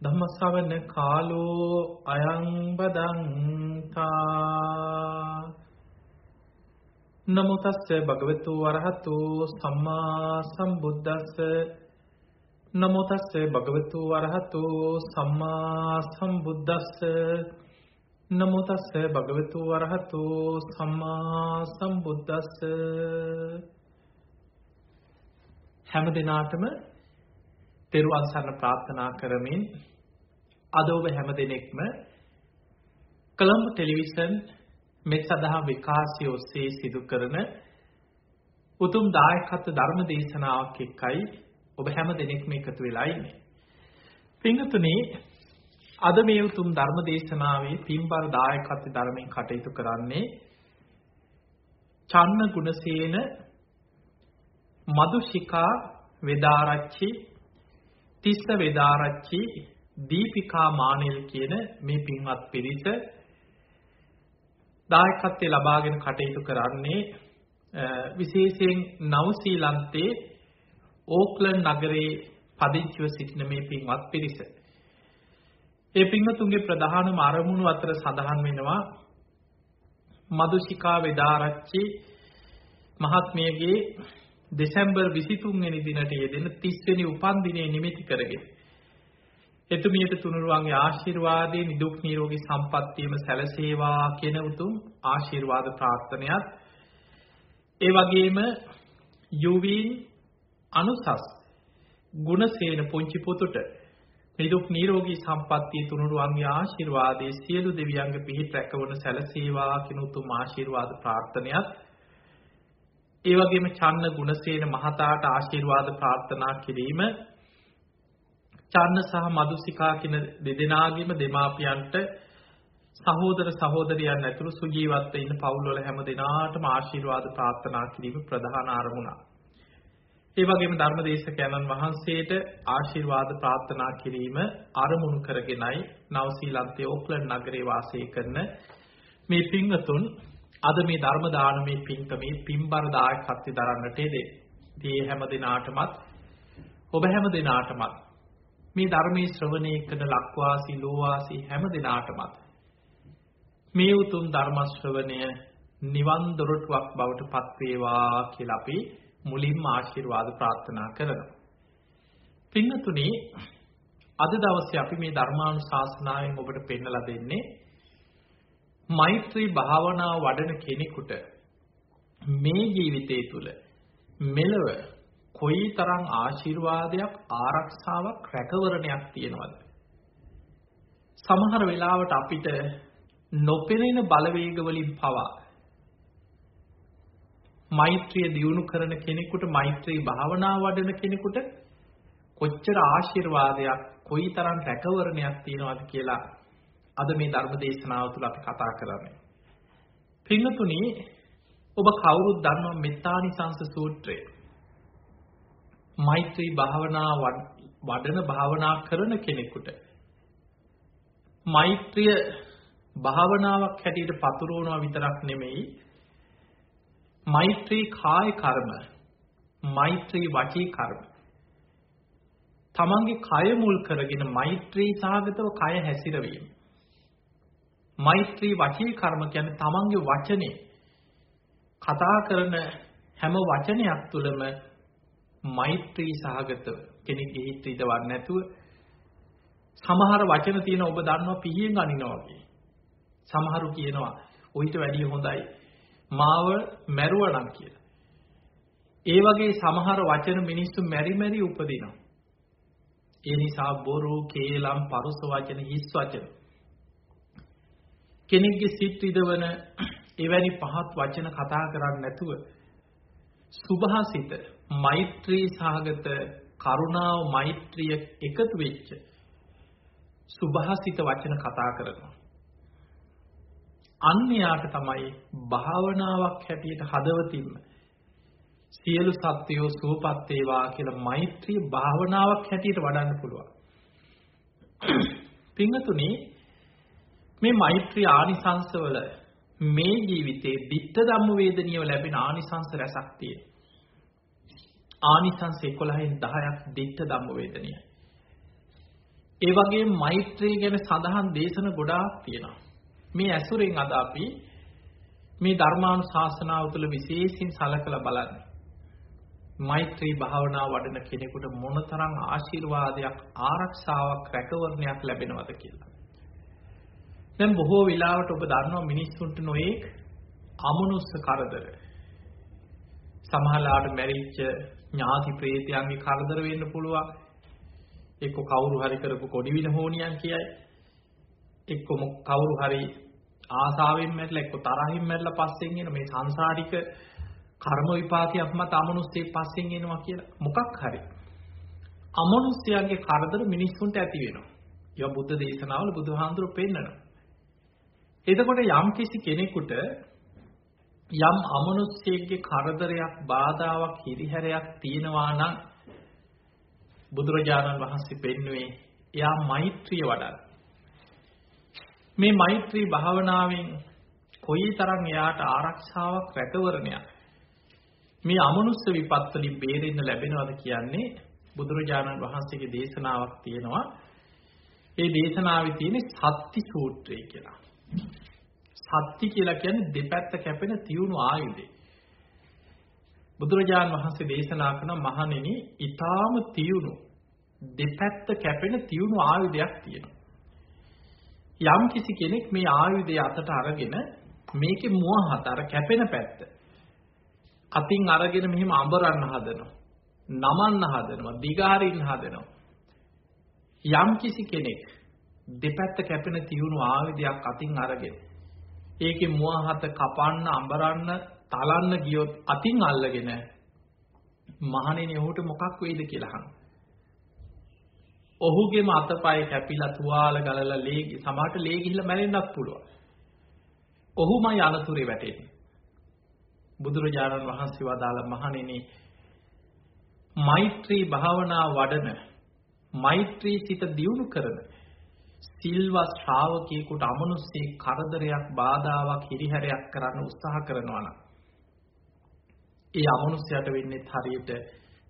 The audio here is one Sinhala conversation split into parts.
ධම්මස්සවන කාලෝ අයං බදන්තා. නමෝ තස්ස භගවතු වරහතු සම්මා සම්බුද්දස්ස. නමෝ තස්ස භගවතු වරහතු සම්මා සම්බුද්දස්ස. නමෝ තස්ස භගවතු වරහතු සම්මා සම්බුද්දස්ස. හැම දිනාටම තෙරුවන් සරණ ප්‍රාර්ථනා කරමින් අද ඔබ හැම දිනෙකම කොළඹ ටෙලිවිෂන් මෙත් සදහා විකාශය ඔස්සේ සිදු කරන උතුම් දායකත්ව ධර්ම දේශනාවක් එක්කයි ඔබ හැම දිනෙකම එකතු වෙලා ඉන්නේ. පින්තුනේ අද මේ උතුම් ධර්ම දේශනාවේ පින්බර දායකත්ව ධර්මයෙන් කටයුතු කරන්නේ චන්න ගුණසේන මදුෂිකා වේදාරච්චි තිස්ස වේදාරච්චි දීපිකා මානෙල් කියන මේ පින්වත් පිරිස දායකත්වයේ ලබාගෙන කටයුතු කරන්නේ විශේෂයෙන් නවසීලන්තයේ ඕක්ලන්ඩ් නගරයේ පදිංචිව සිටින මේ පින්වත් පිරිස. ඒ පින්වතුන්ගේ ප්‍රධානම අරමුණු අතර සඳහන් වෙනවා මදුෂිකා වේදාරච්චි මහත්මියගේ දෙසැම්බර් 23 වෙනි දිනට යෙදෙන 30 වෙනි උපන්දිනය නිමිති කරගෙන එතුමියට තුනුරුවන්ගේ ආශිර්වාදයේ නිදුක් නිරෝගී සම්පන්නියම සැලසේවා කියන උතුම් ආශිර්වාද ප්‍රාර්ථනයත්. ඒ වගේම යුවීන් අනුසස් ගුණසේන පුංචි පුතුට නිදුක් නිරෝගී සම්පන්නිය තුනුරුවන්ගේ ආශිර්වාදයේ සියලු දෙවියන්ගේ පිහිට රැකවන සැලසේවා කියන උතුම් ආශිර්වාද ප්‍රාර්ථනයත් ඒ වගේම චන්න ගුණසේන මහතාට ආශිර්වාද ප්‍රාර්ථනා කිරීම චන්න සහ මදුසිකා කියන දෙදෙනාගේම දෙමාපියන්ට සහෝදර සහෝදරියන් ඇතුළු සුජීවත්ව ඉන්න පවුල්වල හැම දෙනාටම ආශිර්වාද ප්‍රාර්ථනා කිරීම ප්‍රධාන අරමුණක්. ඒ වගේම ධර්මදේශකයන්න් වහන්සේට ආශිර්වාද ප්‍රාර්ථනා කිරීම අරමුණු කරගෙනයි නවසීලන්තයේ ඕක්ලන්ඩ් නගරේ වාසය කරන මේ පින්වතුන් අද මේ ධර්ම දානමේ පින්කමේ පින්බර දායකත්වය දරන්නට යෙදේ. ඉතින් හැම දිනාටමත් ඔබ හැම දිනාටමත් මේ ධර්මයේ ශ්‍රවණය කරන ලක්වාසී ලෝවාසී හැම දිනාටමත් මේ උතුම් ධර්ම ශ්‍රවණය නිවන් දොරටුවක් බවට පත් වේවා කියලා අපි මුලින්ම ආශිර්වාද ප්‍රාර්ථනා කරනවා. පින්නතුනි අද දවසේ අපි මේ ධර්මානුශාසනාවෙන් ඔබට පෙන්වලා දෙන්නේ මෛත්‍රී භාවනාව වඩන කෙනෙකුට මේ ජීවිතය තුළ මෙලව කොයිතරම් ආශිර්වාදයක් ආරක්ෂාවක් රැකවරණයක් තියෙනවද? සමහර වෙලාවට අපිට නොපෙනෙන බලවේග වලින් පවා මෛත්‍රිය දියුණු කරන කෙනෙකුට මෛත්‍රී භාවනාව වඩන කෙනෙකුට කොච්චර ආශිර්වාදයක් කොයිතරම් රැකවරණයක් තියෙනවද කියලා අද මේ ධර්ම දේශනාව තුළ අපි කතා කරන්නේ. පින්නතුනි ඔබ කවුරුත් දන්නවා මෙත්තානිසංස සූත්‍රය. මෛත්‍රී භාවනා වඩන භාවනා කරන කෙනෙකුට මෛත්‍රිය භාවනාවක් හැටියට පතුරවනවා විතරක් නෙමෙයි මෛත්‍රී කාය කර්ම මෛත්‍රී වචී කර්ම තමන්ගේ කය මුල් කරගෙන මෛත්‍රී සාගතව කය හැසිරවීම මෛත්‍රී වචී කර්ම කියන්නේ තමන්ගේ වචනේ කතා කරන හැම වචනයක් තුළම මෛත්‍රී සහගත කෙනෙක්ගේ හිත ඉදවන්නේ නැතුව සමහර වචන තියෙන ඔබ දන්නවා පිහියෙන් අනිනවා වගේ. සමහරු කියනවා ඔయిత වැඩිය හොඳයි මාව මැරුවනම් කියලා. ඒ වගේ සමහර වචන මිනිස්සු මෙරි මෙරි උපදිනවා. ඒ නිසා බොරු, කේලම්, පරුස වචන, හිස් වචන කෙනෙක්ගේ සිත් විදවන එවැනි පහත් වචන කතා කරන්නේ නැතුව සුභාසිත මෛත්‍රී සහගත කරුණාව මෛත්‍රිය එකතු වෙච්ච සුභාසිත වචන කතා කරනවා. අන්‍යයාට තමයි භාවනාවක් හැටියට හදවතින්ම සියලු සත්වයෝ සුවපත් වේවා කියලා මෛත්‍රී භාවනාවක් හැටියට වඩන්න පුළුවන්. පින්වතුනි මේ මෛත්‍රී ආනිසංසවල මේ ජීවිතේ ditta ධම්ම වේදනියව ලැබෙන ආනිසංස රැසක් තියෙනවා. ආනිසංස 11න් 10ක් ditta ධම්ම වේදනියයි. ඒ වගේම මෛත්‍රී ගැන සඳහන් දේශන ගොඩාක් තියෙනවා. මේ ඇසුරෙන් අද අපි මේ ධර්මානුශාසනාව තුළ විශේෂයෙන් සලකලා බලන්න. මෛත්‍රී භාවනාව වඩන කෙනෙකුට මොනතරම් ආශිර්වාදයක් ආරක්ෂාවක් රැකවරණයක් ලැබෙනවද කියලා. දැන් බොහෝ වෙලාවට ඔබ දන්නවා මිනිස්සුන්ට නොයේක් අමනුස්ස කරදර. සමහරලාට මැරිච්ච ඥාති ප්‍රේතයන්ගේ කරදර වෙන්න පුළුවන්. එක්ක කවුරු හරි කරපු කොඩි වින හෝනියන් කියයි. එක්ක කවුරු හරි ආසාවෙන් මැරලා එක්ක තරහින් මැරලා පස්සෙන් එන මේ සංසාරික කර්ම විපාකයක් මත අමනුස්සයෙක් පස්සෙන් එනවා කියලා මොකක් හරි අමනුස්සයන්ගේ කරදර මිනිස්සුන්ට ඇති වෙනවා. ඒවා බුද්ධ දේශනාවල බුදුහාඳුරු පෙන්නනවා. එතකොට යම් කිසි කෙනෙකුට යම් අමනුස්සයෙක්ගේ කරදරයක් බාධාවක් හිරිහැරයක් තියෙනවා නම් බුදුරජාණන් වහන්සේ පෙන්වුවේ එයා මෛත්‍රිය වඩන්න. මේ මෛත්‍රී භාවනාවෙන් කොයිතරම් එයාට ආරක්ෂාවක් රැකවරණයක් මේ අමනුස්ස විපත් වලින් බේරෙන්න ලැබෙනවද කියන්නේ බුදුරජාණන් වහන්සේගේ දේශනාවක් තියෙනවා. ඒ දේශනාවේ තියෙන සත්‍ති සූත්‍රය කියලා. සත්‍ති කියලා කියන්නේ දෙපැත්ත කැපෙන තියුණු ආයුධය. බුදුරජාණන් වහන්සේ දේශනා කරන මහණෙනි, ඊටාම තියුණු දෙපැත්ත කැපෙන තියුණු ආයුධයක් තියෙනවා. යම් කිසි කෙනෙක් මේ ආයුධය අතට අරගෙන මේකේ මුව හතර කැපෙන පැත්ත අතින් අරගෙන මෙහෙම අඹරන්න හදනවා. නමන්න හදනවා, දිගාරින්න හදනවා. යම් කිසි කෙනෙක් දෙපැත්ත කැපෙන තියුණු ආයුධයක් අතින් අරගෙන ඒකේ මුවහත කපන්න අඹරන්න තලන්න ගියොත් අතින් අල්ලගෙන මහණෙනි ඔහුට මොකක් වෙයිද කියලා අහනවා. ඔහුගේම අතපය කැපිලා තුවාල ගලලා ලේ සමහරට ලේ ගිහිල්ලා මැරෙන්නත් පුළුවන්. ඔහුමයි අනතුරේ වැටෙන්නේ. බුදුරජාණන් වහන්සේ වදාළ මහණෙනි මෛත්‍රී භාවනා වඩන මෛත්‍රී සිත දියුණු කරන සිල්වත් ශ්‍රාවකයෙකුට අමනුස්සේ කරදරයක් බාධාවක් හිරිහැරයක් කරන්න උත්සාහ කරනවා නම් ඒ අමනුස්සයට වෙන්නේ හරියට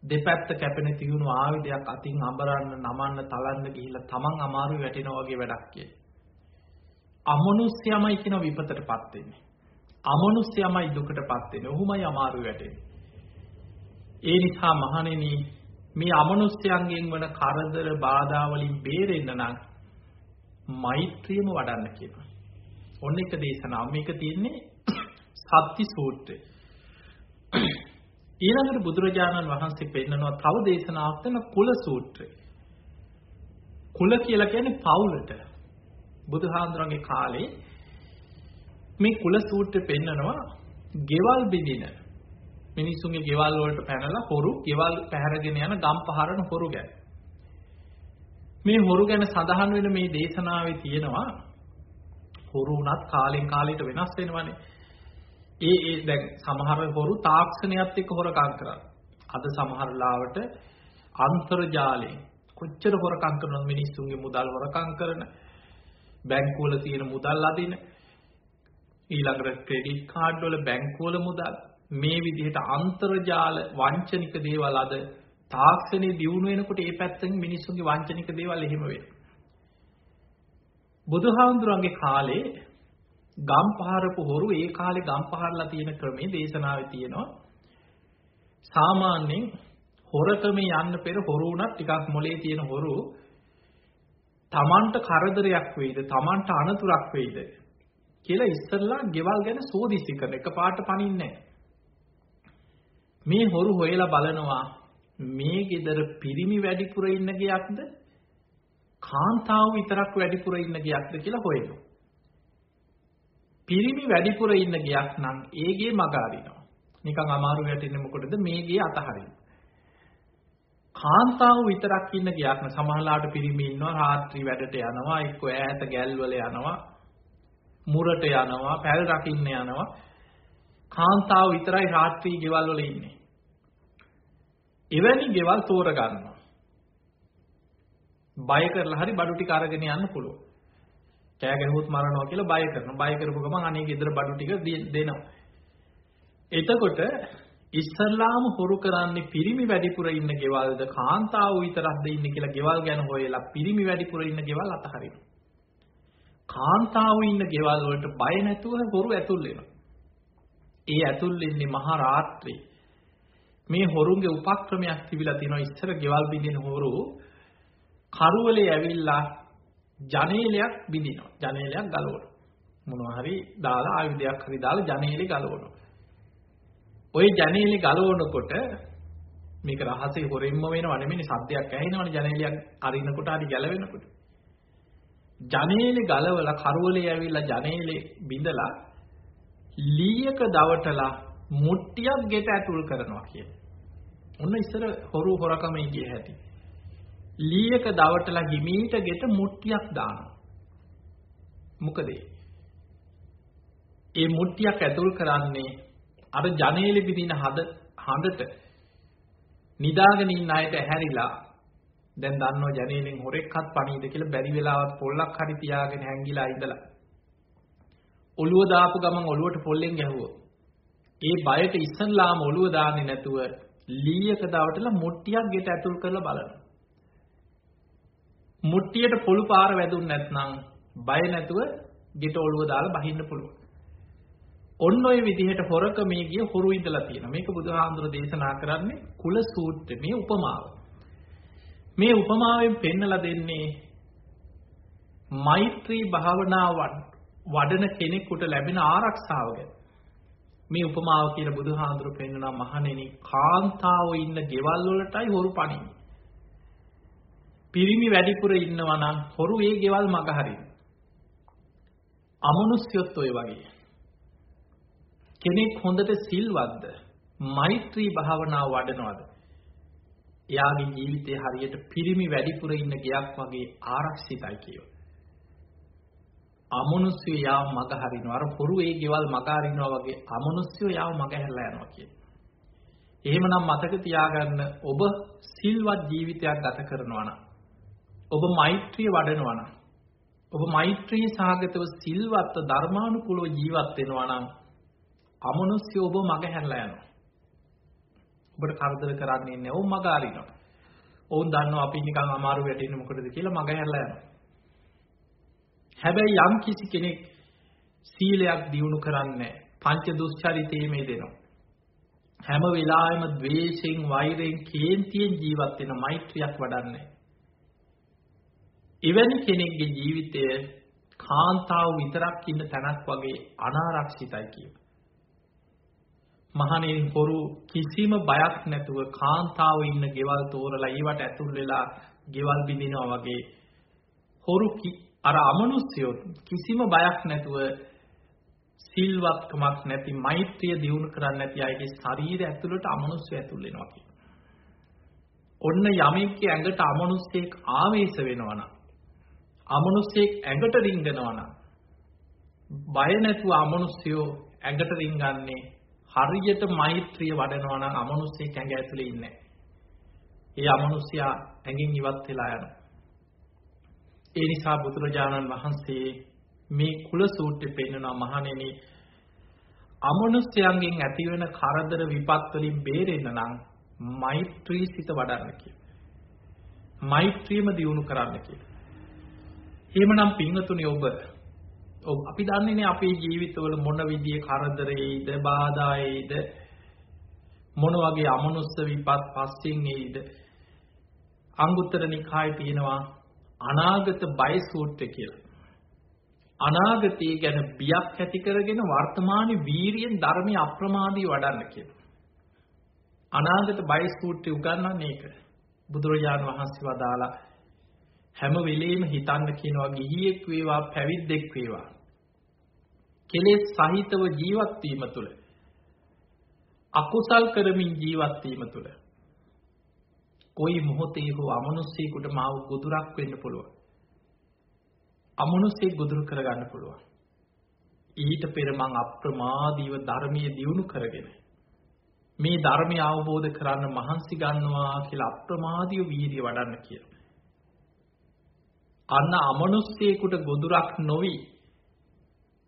දෙපැත්ත කැපෙන තියුණු ආයුධයක් අතින් අඹරන්න නමන්න තලන්න ගිහිල්ලා තමන් අමාරු වැටෙනා වගේ වැඩක් කිය. අමනුස්සයමයි කියන විපතටපත් වෙන්නේ. අමනුස්සයමයි දුකටපත් වෙන්නේ. ඔහුමයි අමාරු වැටෙන්නේ. ඒ නිසා මහණෙනි මේ අමනුස්සයන්ගෙන් වන කරදර බාධා වලින් බේරෙන්න නම් මෛත්‍රියම වඩන්න කියනවා. ඔන්න එක දේශනාව මේක තියෙන්නේ සත්‍ති සූත්‍රය. ඊළඟට බුදුරජාණන් වහන්සේ පෙන්නනවා තව දේශනාවක් වෙන කුල සූත්‍රය. කුල කියලා කියන්නේ පවුලට. බුදුහාඳුරන්ගේ කාලේ මේ කුල සූත්‍රය පෙන්නනවා ගෙවල් බිඳින මිනිස්සුන්ගේ ගෙවල් වලට පැනලා හොරු ගෙවල් පැහැරගෙන යන ගම් පහරන හොරු ගැන. මේ හොරු ගැන සඳහන් වෙන මේ දේශනාවේ තියෙනවා හොරු උනත් කාලෙන් කාලයට වෙනස් වෙනවනේ. ඒ ඒ දැන් සමහර හොරු තාක්ෂණයත් එක්ක හොරකම් කරා. අද සමහර ලාවට අන්තර්ජාලයෙන් කොච්චර හොරකම් කරනවද මිනිස්සුන්ගේ මුදල් හොරකම් කරන බැංකුවල තියෙන මුදල් අදින ඊළඟට ක්‍රෙඩිට් කාඩ් වල බැංකුවල මුදල් මේ විදිහට අන්තර්ජාල වංචනික දේවල් අද තාක්ෂණය දියුණු වෙනකොට ඒ පැත්තෙන් මිනිස්සුන්ගේ වංචනික දේවල් එහෙම වෙනවා. බුදුහාමුදුරන්ගේ කාලේ ගම් පහරපු හොරු ඒ කාලේ ගම් පහරලා තියෙන ක්‍රමේ දේශනාවේ තියෙනවා. සාමාන්‍යයෙන් හොරකමේ යන්න පෙර හොරු උනත් ටිකක් මොලේ තියෙන හොරු තමන්ට කරදරයක් වෙයිද තමන්ට අනතුරක් වෙයිද කියලා ඉස්සල්ලා ගෙවල් ගැන සෝදිසි කරන එක පාට පනින්නේ මේ හොරු හොයලා බලනවා මේ ගෙදර පිරිමි වැඩිපුර ඉන්න ගියක්ද කාන්තාව විතරක් වැඩිපුර ඉන්න ගියක්ද කියලා හොයනවා. පිරිමි වැඩිපුර ඉන්න ගියක් නම් ඒගේ මග අරිනවා. නිකන් අමාරු වැටෙන්නේ මොකටද මේගේ අතහරින්න. කාන්තාව විතරක් ඉන්න ගයක් න සමහරලාට පිරිමි ඉන්නවා රාත්‍රී වැඩට යනවා එක්ක ඈත ගැල්වල යනවා මුරට යනවා පැල් රකින්න යනවා කාන්තාව විතරයි රාත්‍රී ගෙවල් වල ඉන්නේ එවැනි ගෙවල් තෝරගන්නවා බය කරලා හරි බඩු ටික අරගෙන යන්න පුළුවන් කෑ ගැහුවොත් මරනවා කියලා බය කරනවා බය කරපු ගමන් අනේ ගෙදර බඩු ටික දෙනවා එතකොට ඉස්සල්ලාම හොරු කරන්නේ පිරිමි වැඩිපුර ඉන්න ගෙවල්ද කාන්තාව විතරක්ද ඉන්නේ කියලා ගෙවල් ගැන හොයලා පිරිමි වැඩිපුර ඉන්න ගෙවල් අතහරිනවා. කාන්තාව ඉන්න ගෙවල් වලට බය නැතුව හොරු ඇතුල් වෙනවා. ඒ ඇතුල් වෙන්නේ මහා රාත්‍රී. මේ හොරුන්ගේ උපක්‍රමයක් තිබිලා තියෙනවා ඉස්සර ගෙවල් බින්දින හොරු කරුවලේ ඇවිල්ලා ජනේලයක් බින්දිනවා. ජනේලයක් ගලවනවා. මොනවා හරි දාලා ආයුධයක් හරි දාලා ජනේලේ ගලවනවා. ওই ජනේලෙ ගලවනකොට මේක රහසේ හොරෙන්ම වෙනව නෙමෙයි සද්දයක් ඇහෙනවනේ ජනේලියක් අරිනකොට හරි ගැලවෙනකොට. ජනේලෙ ගලවලා කරවලේ ඇවිල්ලා ජනේලෙ බිඳලා ලීයක දවටලා මුට්ටියක් ගෙට ඇතුල් කරනවා කියන. ඔන්න ඉස්සර හොරු හොරකමේ ගිය හැටි. ලීයක දවටලා හිමීට ගෙට මුට්ටියක් දානවා. මොකද ඒ මුට්ටියක් ඇතුල් කරන්නේ අර ජනේලෙ බිඳින හද හඳට නිදාගෙන ඉන්න අයට ඇහැරිලා දැන් දන්නව ජනේලෙන් හොරෙක්වත් පණීද කියලා බැරි වෙලාවත් පොල්ලක් හරි තියාගෙන හැංගිලා ඉඳලා ඔළුව දාපු ගමන් ඔළුවට පොල්ලෙන් ගැහුවෝ ඒ බයට ඉස්සන්ලාම ඔළුව දාන්නේ නැතුව ලීයක දවටලා මුට්ටියක් ගෙට ඇතුල් කරලා බලනවා මුට්ටියට පොළු පාර වැදුන් නැත්නම් බය නැතුව ගෙට ඔළුව දාලා බහින්න පුළුවන් ඔන්න ඔය විදිහට හොරකමේ ගිය හොරු ඉඳලා තියෙනවා. මේක බුදුහාමුදුර දේශනා කරන්නේ කුල සූත්‍රයේ උපමාව. මේ උපමාවෙන් පෙන්නලා දෙන්නේ මෛත්‍රී භාවනාව වඩන කෙනෙකුට ලැබෙන ආරක්ෂාව ගැන. මේ උපමාව කියලා බුදුහාඳුර පෙන්වනවා මහණෙනි කාන්තාවෝ ඉන්න ගෙවල් වලටයි හොරු පණින්නේ. පිරිමි වැඩිපුර ඉන්නවා නම් හොරු ඒ ගෙවල් මග හරින. අමනුෂ්‍යොත් ඔය වගේ. කෙනෙක් හොඳට සිල්වත්ද මෛත්‍රී භාවනාව වඩනවද එයාගේ ජීවිතය හරියට පිරිමි වැඩිපුර ඉන්න ගයක් වගේ ආරක්ෂිතයි කියව. අමනුස්්‍යය යාව මග හරිනවා අර පොරු ඒ ගෙවල් මගාරිනවා වගේ අමනුස්්‍යයෝ යාව මග හැරලා යනවා කිය. එහෙමනම් මතක තියාගන්න ඔබ සිල්වත් ජීවිතයක් ගත කරනවන. ඔබ මෛත්‍රිය වඩනවන. ඔබ මෛත්‍රී සාගතව සිල්වත්ත ධර්මානුකුලෝ ජීවත්වෙනවනම් අමනුස්්‍ය ඔබ මග හැරලා යනවා. ඔබට කරදර කරන්නේ නැහැ. ඔවුන් මග අරිනවා. ඔවුන් දන්නවා අපි නිකන් අමාරු වැටෙන්නේ මොකටද කියලා මග හැරලා යනවා. හැබැයි යම් කිසි කෙනෙක් සීලයක් දියුණු කරන්නේ පංච දුස්චරිතයේ මේ දෙනවා. හැම වෙලාවෙම ද්වේෂයෙන් වෛරයෙන් කේන්තියෙන් ජීවත් වෙන මෛත්‍රියක් වඩන්නේ. එවැනි කෙනෙක්ගේ ජීවිතය කාන්තාව විතරක් ඉන්න තැනක් වගේ අනාරක්ෂිතයි කියනවා. මහණෙනි හොරු කිසිම බයක් නැතුව කාන්තාව ඉන්න ගෙවල් තෝරලා ඊවට ඇතුල් වෙලා ගෙවල් බිඳිනවා වගේ හොරු අර අමනුෂ්‍යයෝ කිසිම බයක් නැතුව සිල්වත්කමක් නැති මෛත්‍රිය දියුණු කරන්නේ නැති අයගේ ශරීරය ඇතුළට අමනුෂ්‍ය ඇතුල් වෙනවා කියන. ඔන්න යමෙක්ගේ ඇඟට අමනුෂ්‍යෙක් ආවේශ වෙනවා නම් අමනුෂ්‍යෙක් ඇඟට රිංගනවා නම් බය නැතුව අමනුෂ්‍යයෝ ඇඟට රිංගන්නේ හරියට මෛත්‍රිය වඩනවා නම් අමනුෂ්‍යෙක් ඇඟ ඇතුලේ ඉන්නේ ඒ අමනුෂ්‍යයා ඇඟින් ඉවත් වෙලා යනවා. ඒ නිසා බුදුරජාණන් වහන්සේ මේ කුල සූත්‍රෙ පෙන්නනවා මහණෙනි අමනුෂ්‍යයන්ගෙන් ඇතිවෙන කරදර විපත් වලින් බේරෙන්න නම් මෛත්‍රී සිත වඩන්න කියලා. මෛත්‍රියම දියුණු කරන්න කියලා. එහෙමනම් පින්වතුනි ඔබ ඔව් අපි දන්නේනේ අපේ ජීවිතවල මොන විදිහේ කරදරේයිද බාධායිද මොන වගේ අමනුස්ස විපත් පස්සෙන් එයිද අංගුත්තර නිකායේ තියෙනවා අනාගත බය සූත්‍රය කියලා. අනාගතය ගැන බියක් ඇති කරගෙන වර්තමානයේ වීරියෙන් ධර්මයේ අප්‍රමාදී වඩන්න කියලා. අනාගත බය සූත්‍රය උගන්වන්නේ ඒක. බුදුරජාණන් වහන්සේ වදාලා හැම වෙලෙම හිතන්න කියනවා ගිහියෙක් වේවා පැවිද්දෙක් වේවා කෙලෙස් සහිතව ජීවත් වීම තුළ අකුසල් කරමින් ජීවත් වීම තුළ කොයි මොහොතේ හෝ අමනුස්සයෙකුට මාව ගොදුරක් වෙන්න පුළුවන්. අමනුස්සයෙක් ගොදුරු කරගන්න පුළුවන්. ඊට පෙර මං අප්‍රමාදීව ධර්මයේ දියුණු කරගෙන මේ ධර්මය අවබෝධ කරන්න මහන්සි ගන්නවා කියලා අප්‍රමාදීව වීර්ය වඩන්න කියලා. අන්න අමනුස්සයෙකුට ගොදුරක් නොවි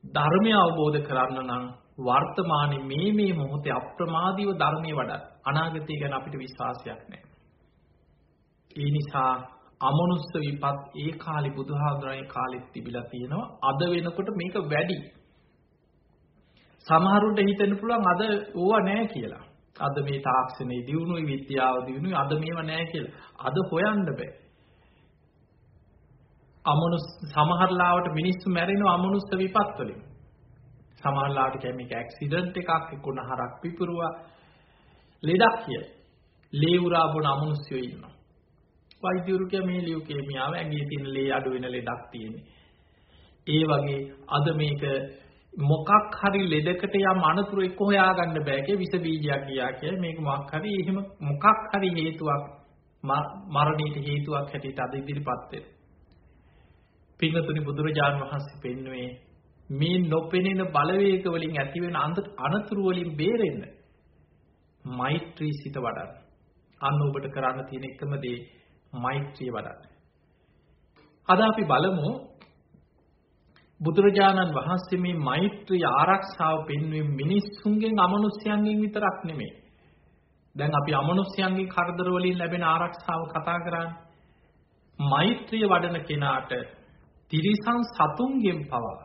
ධර්මය අවබෝධ කරන්න නම් වර්තමානයේ මේ මේ මොහොතේ අප්‍රමාදීව ධර්මයේ වඩා අනාගතය ගැන අපිට විශ්වාසයක් නැහැ. ඒ නිසා අමනුස්ස විපත් ඒ කාලේ බුදුහාමුදුරනේ කාලෙත් තිබිලා තියෙනවා. අද වෙනකොට මේක වැඩි. සමහරුන්ට හිතෙන්න පුළුවන් අද ඕවා නැහැ කියලා. අද මේ තාක්ෂණයේ දියුණුවයි විද්‍යාව දියුණුවයි අද මේව නැහැ කියලා. අද හොයන්න බෑ. අමනුස් සමහරලාවට මිනිස්සු මැරෙනවා අමනුස්ස විපත් වලින්. සමහරලාවට කියන්නේ මේක ඇක්සිඩන්ට් එකක් එක්කුණහරක් පිපුරුවා ලෙඩක් කිය. ලේ උරා බොන අමනුස්සයෝ ඉන්නවා. වෛද්‍යවරු කිය මේ ලියුකේමියාව ඇඟේ තියෙන ලේ අඩු වෙන ලෙඩක් තියෙන්නේ. ඒ වගේ අද මේක මොකක් හරි ලෙඩකට යම් අනතුරු එක්ක හොයාගන්න බෑ කිය විස බීජයක් ගියා කිය මේක මොකක් හරි එහෙම මොකක් හරි හේතුවක් මරණයට හේතුවක් හැටියට අද ඉදිරිපත් වෙනවා. පින්වතුනි බුදුරජාණන් වහන්සේ පෙන්වුවේ මේ නොපෙනෙන බලවේග වලින් ඇතිවෙන අනතුරු වලින් බේරෙන්න මෛත්‍රී සිත වඩන්න. අන්න ඔබට කරන්න තියෙන එකම දේ මෛත්‍රිය වඩන්න. අද අපි බලමු බුදුරජාණන් වහන්සේ මේ මෛත්‍රී ආරක්ෂාව පෙන්වීම මිනිස්සුන්ගෙන් අමනුෂ්‍යයන්ගෙන් විතරක් නෙමෙයි. දැන් අපි අමනුෂ්‍යයන්ගේ කරදර වලින් ලැබෙන ආරක්ෂාව කතා කරන්නේ. මෛත්‍රිය වඩන කෙනාට තිරිසන් සතුන්ගෙන් පවා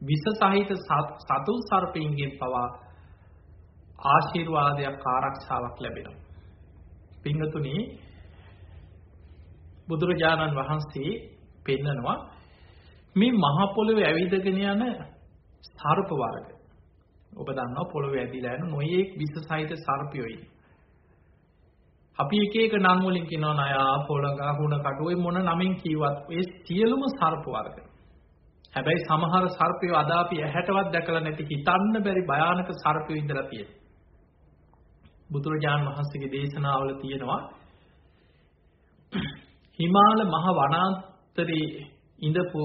විස සහිත සතුන් සර්පයින්ගෙන් පවා ආශිර්වාදයක් ආරක්ෂාවක් ලැබෙනවා. පිංගතුනි බුදුරජාණන් වහන්සේ පෙන්නනවා මේ මහ පොළොවේ ඇවිදගෙන යන සර්ප වර්ග. ඔබ දන්නවා පොළොවේ ඇදිලා යන නොයේක් විස සහිත සර්පයෝ ඉන්නේ. අපි එක එක නම් වලින් කියනවා නයා පොළඟා හුණ කටුවේ මොන නමින් කීවත් ඒ සියලුම සර්ප වර්ග. හැබැයි සමහර සර්පයෝ අද අපි ඇහැටවත් දැකලා නැති හිතන්න බැරි භයානක සර්පයෝ ඉඳලා තියෙනවා. බුදුරජාන් වහන්සේගේ දේශනාවල තියෙනවා හිමාල මහ වනාන්තරයේ ඉඳපු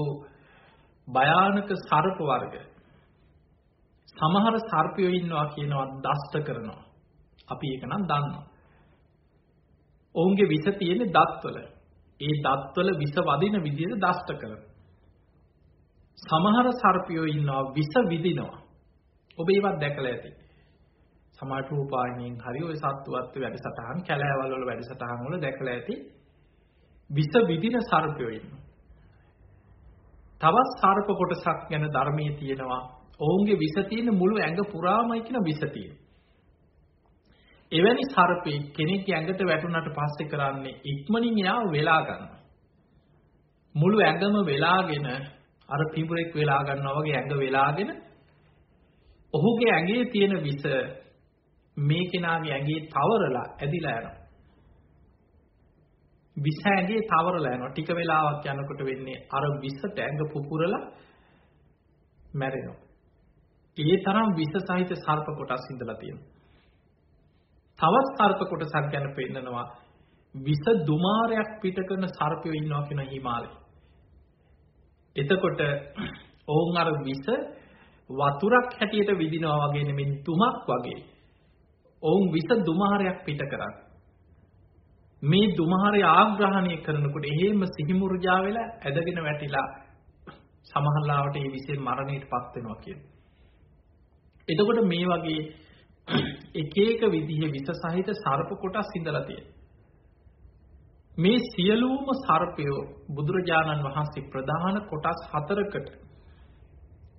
භයානක සර්ප වර්ග සමහර සර්පයෝ ඉන්නවා කියනවා දෂ්ට කරනවා. අපි ඒක නම් දන්නවා. ඔවුන්ගේ විස තියෙන්නේ දත්වල. ඒ දත්වල විස වදින විදිහට දෂ්ට කරන. සමහර සර්පයෝ ඉන්නවා විස විදිනවා. ඔබ ඒවත් දැකලා ඇති. සමහර රූපායනයෙන් හරි ওই සත්තුවත් වැඩසටහන් කැලෑවල් වල වැඩසටහන් වල දැකලා ඇති. විස විදින සර්පයෝ ඉන්නවා. තවත් සර්ප කොටසක් ගැන ධර්මයේ තියෙනවා. ඔවුන්ගේ විස තියෙන මුළු ඇඟ පුරාමයි කියන විස තියෙනවා. එවැනි සර්පෙක් කෙනෙක් ඇඟට වැටුණට පස්සේ කරන්නේ ඉක්මනින් එයාව වෙලා ගන්නවා. මුළු ඇඟම වෙලාගෙන අර පිඹුරෙක් වෙලා ගන්නවා වගේ ඇඟ වෙලාගෙන ඔහුගේ ඇඟේ තියෙන විස මේ කෙනාගේ ඇඟේ තවරලා ඇදිලා යනවා. විස ඇඟේ තවරලා යනවා. ටික වෙලාවක් යනකොට වෙන්නේ අර විසට ඇඟ පුපුරලා මැරෙනවා. ඒ තරම් විස සහිත සර්ප කොටස් ඉඳලා තියෙනවා. තවත් සර්ප කොටසක් ගැන පෙන්නනවා විස දුමාරයක් පිට කරන සර්පයෝ ඉන්නවා කියන හිමාලයේ. එතකොට ඔවුන් අර විස වතුරක් හැටියට විදිනවා වගේ නෙමෙයි තුමක් වගේ. ඔවුන් විස දුමාරයක් පිට කරා. මේ දුමාරය ආග්‍රහණය කරනකොට එහෙම සිහිමුර්ජා වෙලා ඇදගෙන වැටිලා සමහරලාවට ඒ විසෙන් මරණයටපත් වෙනවා කියන්නේ. එතකොට මේ වගේ එක එක විදිහේ විස සහිත සර්ප කොටස් ඉඳලා තියෙනවා. මේ සියලුම සර්පයෝ බුදුරජාණන් වහන්සේ ප්‍රධාන කොටස් හතරකට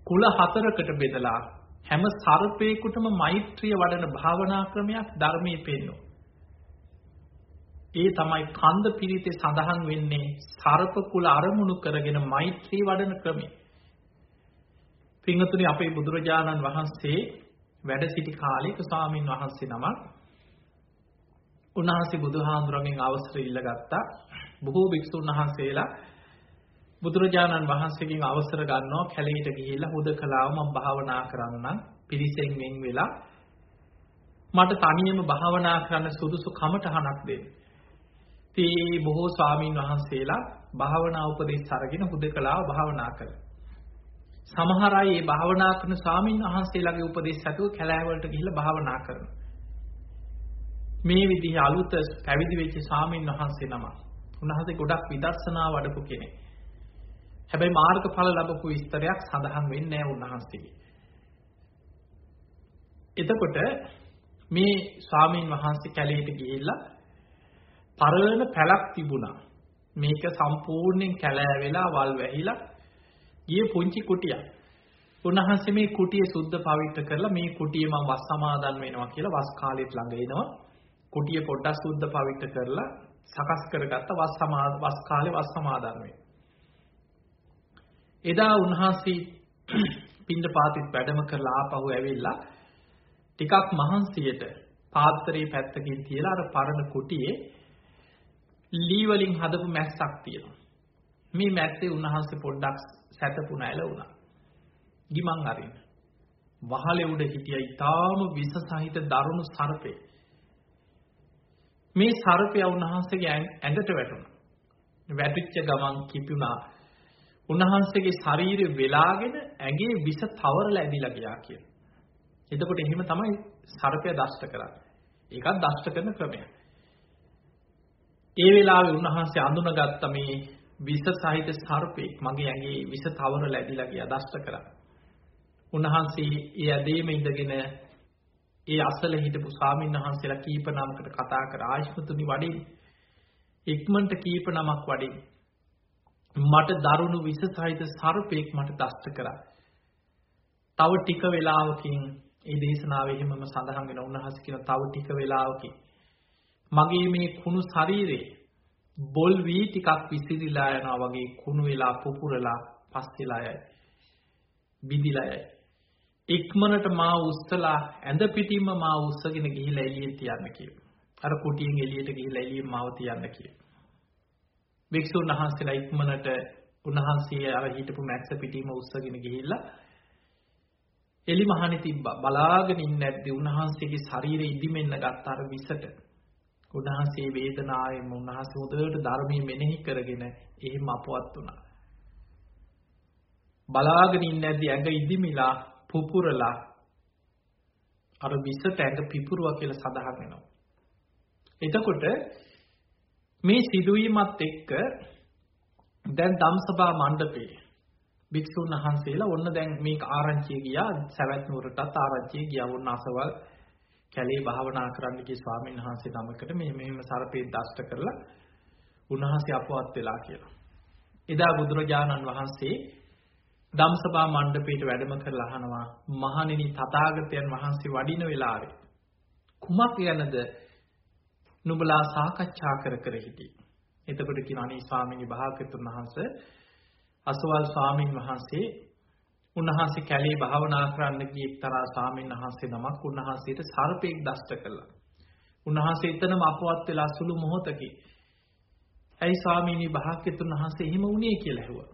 කුල හතරකට බෙදලා හැම සර්පේකුටම මෛත්‍රිය වඩන භාවනා ක්‍රමයක් ධර්මයේ පෙන්වනවා. ඒ තමයි කන්ද පිරිතේ සඳහන් වෙන්නේ සර්ප කුල අරමුණු කරගෙන මෛත්‍රී වඩන ක්‍රමය. පින්වතුනි අපේ බුදුරජාණන් වහන්සේ වැඩ සිටි කාලයක ස්වාමින් වහන්සේ නමක් උන්වහන්සේ බුදුහාඳුරගෙන් අවසර ඉල්ලගත්තා බොහෝ භික්ෂුන් වහන්සේලා බුදුරජාණන් වහන්සේගෙන් අවසර ගන්නවා කැලේට ගිහිල්ලා හුදකලාව මම භාවනා කරන්නම් පිරිසෙන් වෙන් වෙලා මට තනියම භාවනා කරන්න සුදුසු කමටහනක් දෙන්න. ඉතින් බොහෝ ස්වාමීන් වහන්සේලා භාවනා උපදෙස් අරගෙන හුදකලාව භාවනා කළා. සමහර අය මේ භාවනා කරන ස්වාමීන් වහන්සේලාගේ උපදෙස් ඇතුව කැලෑවලට ගිහිල්ලා භාවනා කරනවා. මේ විදිහ අලුත පැවිදි වෙච්ච ස්වාමීන් වහන්සේ නම. උන්වහන්සේ ගොඩක් විදර්ශනා වඩපු කෙනෙක්. හැබැයි මාර්ගඵල ලැබපු විස්තරයක් සඳහන් වෙන්නේ නැහැ උන්වහන්සේගේ. එතකොට මේ ස්වාමීන් වහන්සේ කැලේට ගිහිල්ලා පරණ පැලක් තිබුණා. මේක සම්පූර්ණයෙන් කැලෑ වෙලා වල් වැහිලා ගිය පුංචි කුටියක්. උන්වහන්සේ මේ කුටිය සුද්ධ පවිත්‍ර කරලා මේ කුටිය මම වස් සමාදන් වෙනවා කියලා වස් කාලෙත් ළඟ එනවා. කුටිය පොඩ්ඩක් සුද්ධ පවිත්‍ර කරලා සකස් කරගත්ත වස් සමා වස් කාලේ වස් සමාදන් වෙනවා. එදා උන්වහන්සේ පින්ඳ පාතිත් වැඩම කරලා ආපහු ඇවිල්ලා ටිකක් මහන්සියට පාත්‍රයේ පැත්තකින් තියලා අර පරණ කුටියේ ලී වලින් හදපු මැස්සක් තියෙනවා. මේ මැස්සේ උන්වහන්සේ පොඩ්ඩක් සැතපුණ ඇල වුණා. ගිමන් අරින්න. වහලේ උඩ හිටිය ඊටාම විස සහිත දරුණු සර්පේ. මේ සර්පයා උන්වහන්සේගේ ඇඟට වැටුණා. වැටිච්ච ගමන් කිපුණා. උන්වහන්සේගේ ශරීරය වෙලාගෙන ඇඟේ විස තවරලා ඇදිලා ගියා කියලා. එතකොට එහෙම තමයි සර්පය දෂ්ට කරන්නේ. ඒකත් දෂ්ට කරන ක්‍රමයක්. ඒ වෙලාවේ උන්වහන්සේ අඳුනගත්ත මේ විස සහිත සර්පෙක් මගේ ඇඟේ විස තවර ලැබිලා ගියා දෂ්ට කරා. උන්වහන්සේ ඒ ඇදීම ඉඳගෙන ඒ අසල හිටපු ස්වාමීන් වහන්සේලා කීප නමකට කතා කර. ආශ්මතුනි වඩින්. ඉක්මනට කීප නමක් වඩින්. මට දරුණු විස සහිත සර්පෙක් මට දෂ්ට කරා. තව ටික වෙලාවකින් ඒ දේශනාවේ එහෙමම සඳහන් වෙන උන්වහන්සේ කියන තව ටික වෙලාවකින්. මගේ මේ කුණු ශරීරේ බොල් වී ටිකක් විසිරිලා යනවා වගේ කුණු වෙලා පුපුරලා පස් වෙලා යයි. බිඳිලා යයි. ඉක්මනට මා උස්සලා ඇඳ පිටින්ම මා උස්සගෙන ගිහිලා එළියට තියන්න කියලා. අර කුටියෙන් එළියට ගිහිලා එළියෙන් මාව තියන්න කියලා. වික්ෂුන් වහන්සේලා ඉක්මනට උන්වහන්සේ අර හිටපු මැක්ස පිටින්ම උස්සගෙන ගිහිල්ලා එලි මහණි තිබ්බා. බලාගෙන ඉන්නේ නැද්දි උන්වහන්සේගේ ශරීරය ඉදිමෙන්න ගත්ත අර විසට. උන්වහන්සේ වේදනාවෙන් උන්වහන්සේ හොඳට ධර්මයේ මෙනෙහි කරගෙන එහෙම අපවත් වුණා. බලාගෙන ඉන්නේ නැද්දි ඇඟ ඉදිමිලා පුපුරලා අර විසට ඇඟ පිපුරුවා කියලා සඳහන් වෙනවා. එතකොට මේ සිදුවීමත් එක්ක දැන් ධම්සභා මණ්ඩපේ භික්ෂුන් වහන්සේලා ඔන්න දැන් මේක ආරංචිය ගියා සවැත් නුවරටත් ආරංචිය ගියා වුණ අසවල් කැලේ භාවනා කරන්න ගිය ස්වාමීන් වහන්සේ නමකට මේ මෙහෙම සර්පේ දෂ්ට කරලා උන්වහන්සේ අපවත් වෙලා කියලා. එදා බුදුරජාණන් වහන්සේ ධම්සභා මණ්ඩපයට වැඩම කරලා අහනවා මහණෙනි තථාගතයන් වහන්සේ වඩින වෙලාවේ කුමක් ගැනද නුඹලා සාකච්ඡා කර කර හිටියේ. එතකොට කියන අනේ ස්වාමීනි භාග්‍යතුන් වහන්සේ අසවල් ස්වාමින් වහන්සේ උන්වහන්සේ කැලේ භාවනා කරන්න ගිය එක්තරා ස්වාමීන් වහන්සේ නමක් උන්වහන්සේට සර්පෙක් දෂ්ට කළා. උන්වහන්සේ එතනම අපවත් වෙලා සුළු මොහොතකින් ඇයි ස්වාමීනි භාග්‍යතුන් වහන්සේ එහෙම වුණේ කියලා ඇහුවා.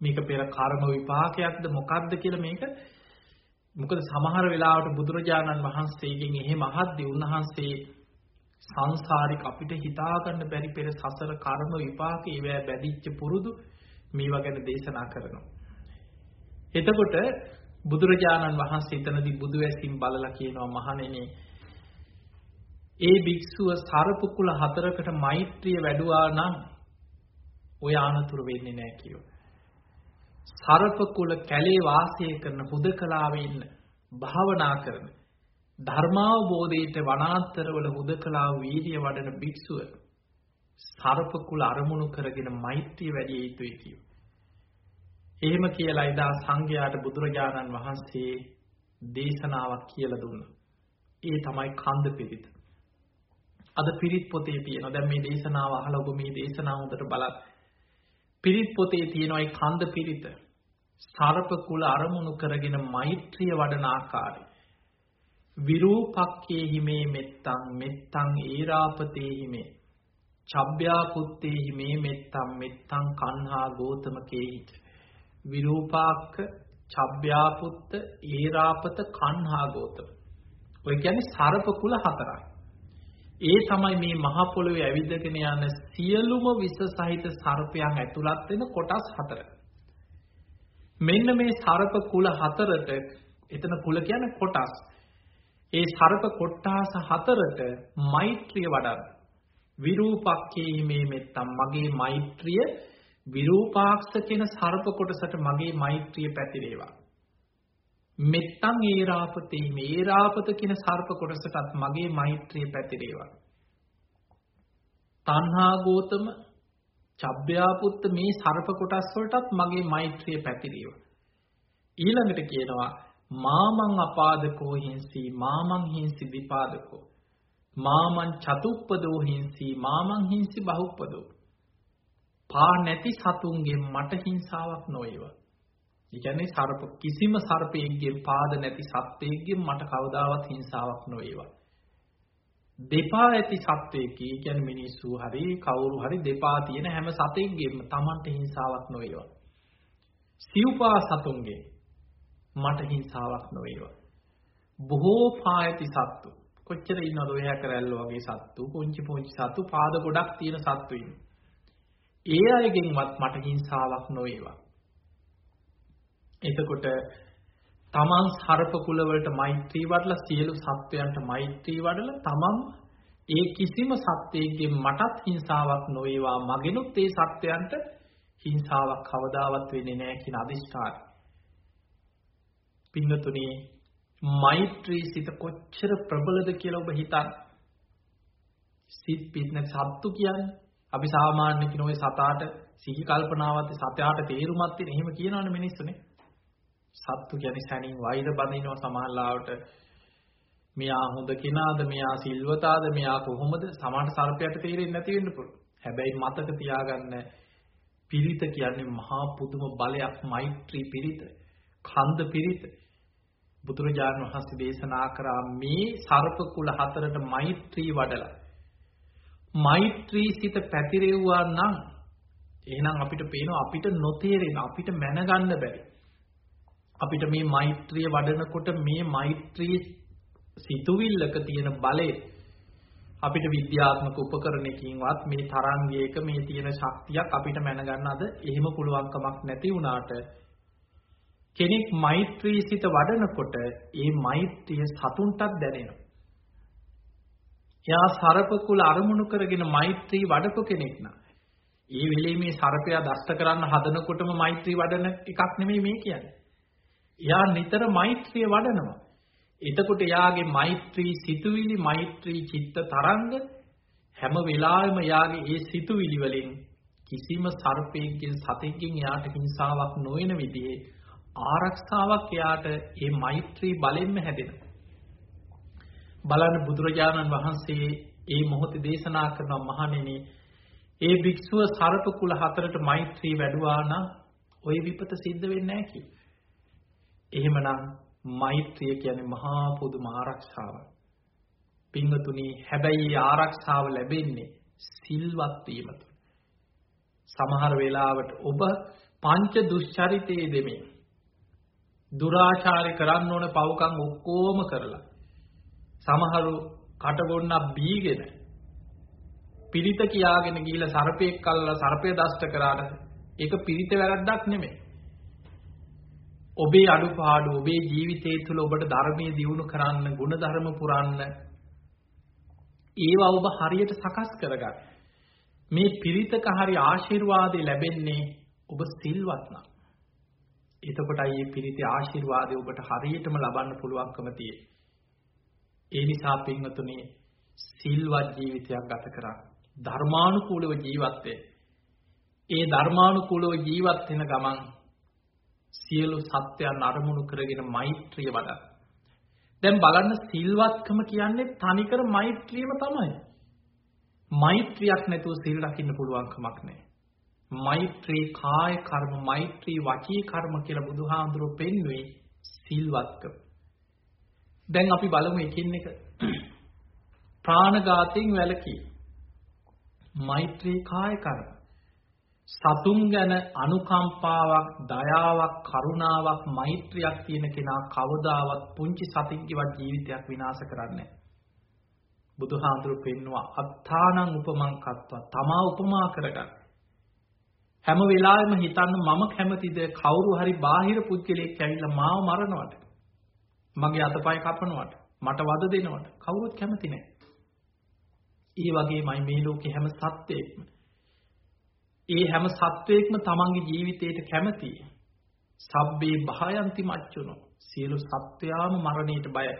මේක පෙර කර්ම විපාකයක්ද මොකක්ද කියලා මේක මොකද සමහර වෙලාවට බුදුරජාණන් වහන්සේගෙන් එහෙම අහද්දී උන්වහන්සේ සංසාරික අපිට හිතා ගන්න බැරි පෙර සසර කර්ම විපාක ඒවැ බැදිච්ච පුරුදු මේවා ගැන දේශනා කරනවා. එතකොට බුදුරජාණන් වහන්සේ එතනදී බුදු ඇසින් බලලා කියනවා මහණෙනි ඒ භික්ෂුව සරප කුල හතරකට මෛත්‍රිය වැඩුවා නම් ඔය ආනතුරු වෙන්නේ නැහැ කියෝ. සරප කුල කැලේ වාසය කරන හුදකලාවේ ඉන්න භාවනා කරන ධර්මාවබෝධයට වනාන්තරවල හුදකලා වීර්ය වඩන භික්ෂුව සරප කුල අරමුණු කරගෙන මෛත්‍රිය වැඩි යුතුයි කියෝ. එහෙම කියලා එදා සංඝයාට බුදුරජාණන් වහන්සේ දේශනාවක් කියලා දුන්නා. ඒ තමයි කන්ද පිරිත. අද පිරිත් පොතේ තියෙනවා. දැන් මේ දේශනාව අහලා ඔබ මේ දේශනාව හොඳට බලන්න. පිරිත් පොතේ තියෙනවා ඒ කන්ද පිරිත. සර්ප කුල අරමුණු කරගෙන මෛත්‍රිය වඩන ආකාරය. විරූපක්කේ හිමේ මෙත්තං මෙත්තං ඒරාපතේ හිමේ චබ්බ්‍යා පුත්තේ හිමේ මෙත්තං මෙත්තං කන්හා ගෝතමකේහිච විරූපාක්ක චබ්බ්‍යාපුත්ත ඒරාපත කන්හා ගෝතම ඔය කියන්නේ සර්ප කුල හතරක්. ඒ තමයි මේ මහ පොළොවේ ඇවිදගෙන යන සියලුම විස සහිත සර්පයන් ඇතුළත් වෙන කොටස් හතර. මෙන්න මේ සර්ප කුල හතරට එතන කුල කියන්නේ කොටස්. ඒ සර්ප කොට්ටාස හතරට මෛත්‍රිය වඩන්න. විරූපක්කේ මේ මෙත්තම් මගේ මෛත්‍රිය විරූපාක්ෂ කියන සර්ප කොටසට මගේ මෛත්‍රිය පැතිරේවා. මෙත්තං ඒරාපතේ මේ ඒරාපත කියන සර්ප කොටසටත් මගේ මෛත්‍රිය පැතිරේවා. තණ්හා ගෝතම චබ්බ්‍යාපුත්ත මේ සර්ප කොටස් වලටත් මගේ මෛත්‍රිය පැතිරේවා. ඊළඟට කියනවා මාමං අපාදකෝ හිංසී මාමං හිංසි විපාදකෝ මාමං චතුප්පදෝ හිංසී මාමං හිංසි බහුප්පදෝ පා නැති සතුන්ගෙන් මට හිංසාවක් නොවේවා ඒ කියන්නේ සර්ප කිසිම සර්පයෙක්ගෙන් පාද නැති සත්වයෙක්ගෙන් මට කවදාවත් හිංසාවක් නොවේවා. දෙපා ඇති සත්වයෙක් කියන්නේ මිනිස්සු හරි කවුරු හරි දෙපා තියෙන හැම සතෙක්ගෙම Tamanට හිංසාවක් නොවේවා. සිව්පා සතුන්ගෙන් මට හිංසාවක් නොවේවා. බොහෝ පා ඇති සත්තු කොච්චර ඉන්නවද ඔය හැකරැල්ල වගේ සත්තු පුංචි පුංචි සත්තු පාද ගොඩක් තියෙන සත්තු ඒ අයගෙන්වත් මට හිංසාවක් නොවේවා. එතකොට තමන් සර්ප කුලවලට මෛත්‍රී වඩලා සියලු සත්වයන්ට මෛත්‍රී වඩලා තමන් ඒ කිසිම සත්වයෙක්ගෙන් මටත් හිංසාවක් නොවේවා මගෙනුත් ඒ සත්වයන්ට හිංසාවක් කවදාවත් වෙන්නේ නැහැ කියන අදිෂ්ඨානය. පින්නතුනි මෛත්‍රී සිත කොච්චර ප්‍රබලද කියලා ඔබ හිතන්න. සිත් පිටන සත්තු කියන්නේ අපි සාමාන්‍ය කියන ওই සතාට සිහි කල්පනාවත් සතයාට තේරුමක් තියෙන එහෙම කියනවනේ මිනිස්සුනේ. සත්තු කියන්නේ සැනින් වෛර බඳිනවා සමහරලාවට මෙයා හොඳ කෙනාද මෙයා සිල්වතාද මෙයා කොහොමද සමහර සර්පයට තේරෙන්නේ නැති වෙන්න පුළුවන්. හැබැයි මතක තියාගන්න පිරිත කියන්නේ මහා පුදුම බලයක් මෛත්‍රී පිරිත. කන්ද පිරිත. බුදුරජාණන් වහන්සේ දේශනා කරා මේ සර්ප කුල හතරට මෛත්‍රී වඩලා මෛත්‍රී සිත පැතිරෙව්වා නම් එහෙනම් අපිට පේනවා අපිට නොතේරෙන අපිට මැනගන්න බැරි අපිට මේ මෛත්‍රිය වඩනකොට මේ මෛත්‍රී සිතුවිල්ලක තියෙන බලය අපිට විද්‍යාත්මක උපකරණයකින්වත් මේ තරංගයක මේ තියෙන ශක්තියක් අපිට මැනගන්න අද එහෙම පුළුවන්කමක් නැති වුණාට කෙනෙක් මෛත්‍රී සිත වඩනකොට ඒ මෛත්‍රිය සතුන්ටත් දැනෙනවා. එයා සරප කුල අරමුණු කරගෙන මෛත්‍රී වඩපු කෙනෙක් නා. ඒ වෙලේ මේ සර්පයා දෂ්ට කරන්න හදනකොටම මෛත්‍රී වඩන එකක් නෙමෙයි මේ කියන්නේ. එයා නිතර මෛත්‍රිය වඩනවා. එතකොට එයාගේ මෛත්‍රී සිතුවිලි මෛත්‍රී චිත්ත තරංග හැම වෙලාවෙම එයාගේ ඒ සිතුවිලි වලින් කිසිම සර්පයෙක්ගෙන් සතෙක්ගෙන් එයාට හිංසාවක් නොවන විදිහේ ආරක්ෂාවක් එයාට ඒ මෛත්‍රී බලෙන්ම හැදෙනවා. බලන්න බුදුරජාණන් වහන්සේ ඒ මොහොතේ දේශනා කරන මහණෙනි ඒ භික්ෂුව සර්ප කුල හතරට මෛත්‍රී වැඩුවා නම් ওই විපත සිද්ධ වෙන්නේ නැහැ කියලා. එහෙමනම් මෛත්‍රිය කියන්නේ මහා පොදුම ආරක්ෂාවක්. පින්වතුනි හැබැයි ආරක්ෂාව ලැබෙන්නේ සිල්වත් වීම සමහර වෙලාවට ඔබ පංච දුෂ්චරිතයේ දෙමේ දුරාචාරය කරන්න ඕන පවකම් ඔක්කොම කරලා සමහරු කටගොන්නක් බීගෙන පිරිත කියාගෙන ගිහිල්ලා සර්පෙක් කල්ලා සර්පය දෂ්ට කරාට ඒක පිරිත වැරද්දක් නෙමෙයි ඔබේ අඩුපාඩු ඔබේ ජීවිතය තුළ ඔබට ධර්මයේ දියුණු කරන්න ගුණධර්ම පුරන්න ඒවා ඔබ හරියට සකස් කරගන්න. මේ පිරිතක හරි ආශිර්වාදය ලැබෙන්නේ ඔබ සිල්වත් නම්. එතකොටයි මේ පිරිතේ ආශිර්වාදය ඔබට හරියටම ලබන්න පුළුවන්කම තියෙන්නේ. ඒ නිසා පින්වතුනි සිල්වත් ජීවිතයක් ගත කරා ධර්මානුකූලව ජීවත් ඒ ධර්මානුකූලව ජීවත් වෙන ගමන් සියලු සත්‍යයන් අරමුණු කරගෙන මෛත්‍රිය වඩා. දැන් බලන්න සිල්වත්කම කියන්නේ තනිකර මෛත්‍රියම තමයි. මෛත්‍රියක් නැතුව සිල් රකින්න පුළුවන් කමක් නැහැ. මෛත්‍රී කාය කර්ම මෛත්‍රී වචී කර්ම කියලා බුදුහාඳුරෝ පෙන්වුවේ සිල්වත්කම. දැන් අපි බලමු එකින් එක. ප්‍රාණඝාතයෙන් වැළකී මෛත්‍රී කාය කර්ම. සතුන් ගැන අනුකම්පාවක් දයාවක් කරුණාවක් මෛත්‍රියක් තියෙන කෙනා කවදාවත් පුංචි සතින්කවත් ජීවිතයක් විනාශ කරන්නේ බුදුහාඳුරු පෙන්නවා අත්තානං උපමං කත්වා තමා උපමා කරගන්න. හැම වෙලාවෙම හිතන්න මම කැමතිද? කවුරු හරි බාහිර පුද්ගලයෙක් ඇවිල්ලා මාව මරනවට මගේ අතපය කපනවට මට වද දෙනවට කවුරුත් කැමති නැහැ. ඒ වගේමයි මේ ලෝකේ හැම සත්වයක්ම ඒ හැම සත්වයක්ම තමන්ගේ ජීවිතයට කැමතියි. සබ්බේ භායන්ති මච්චුනෝ සියලු සත්වයාම මරණයට බයයි.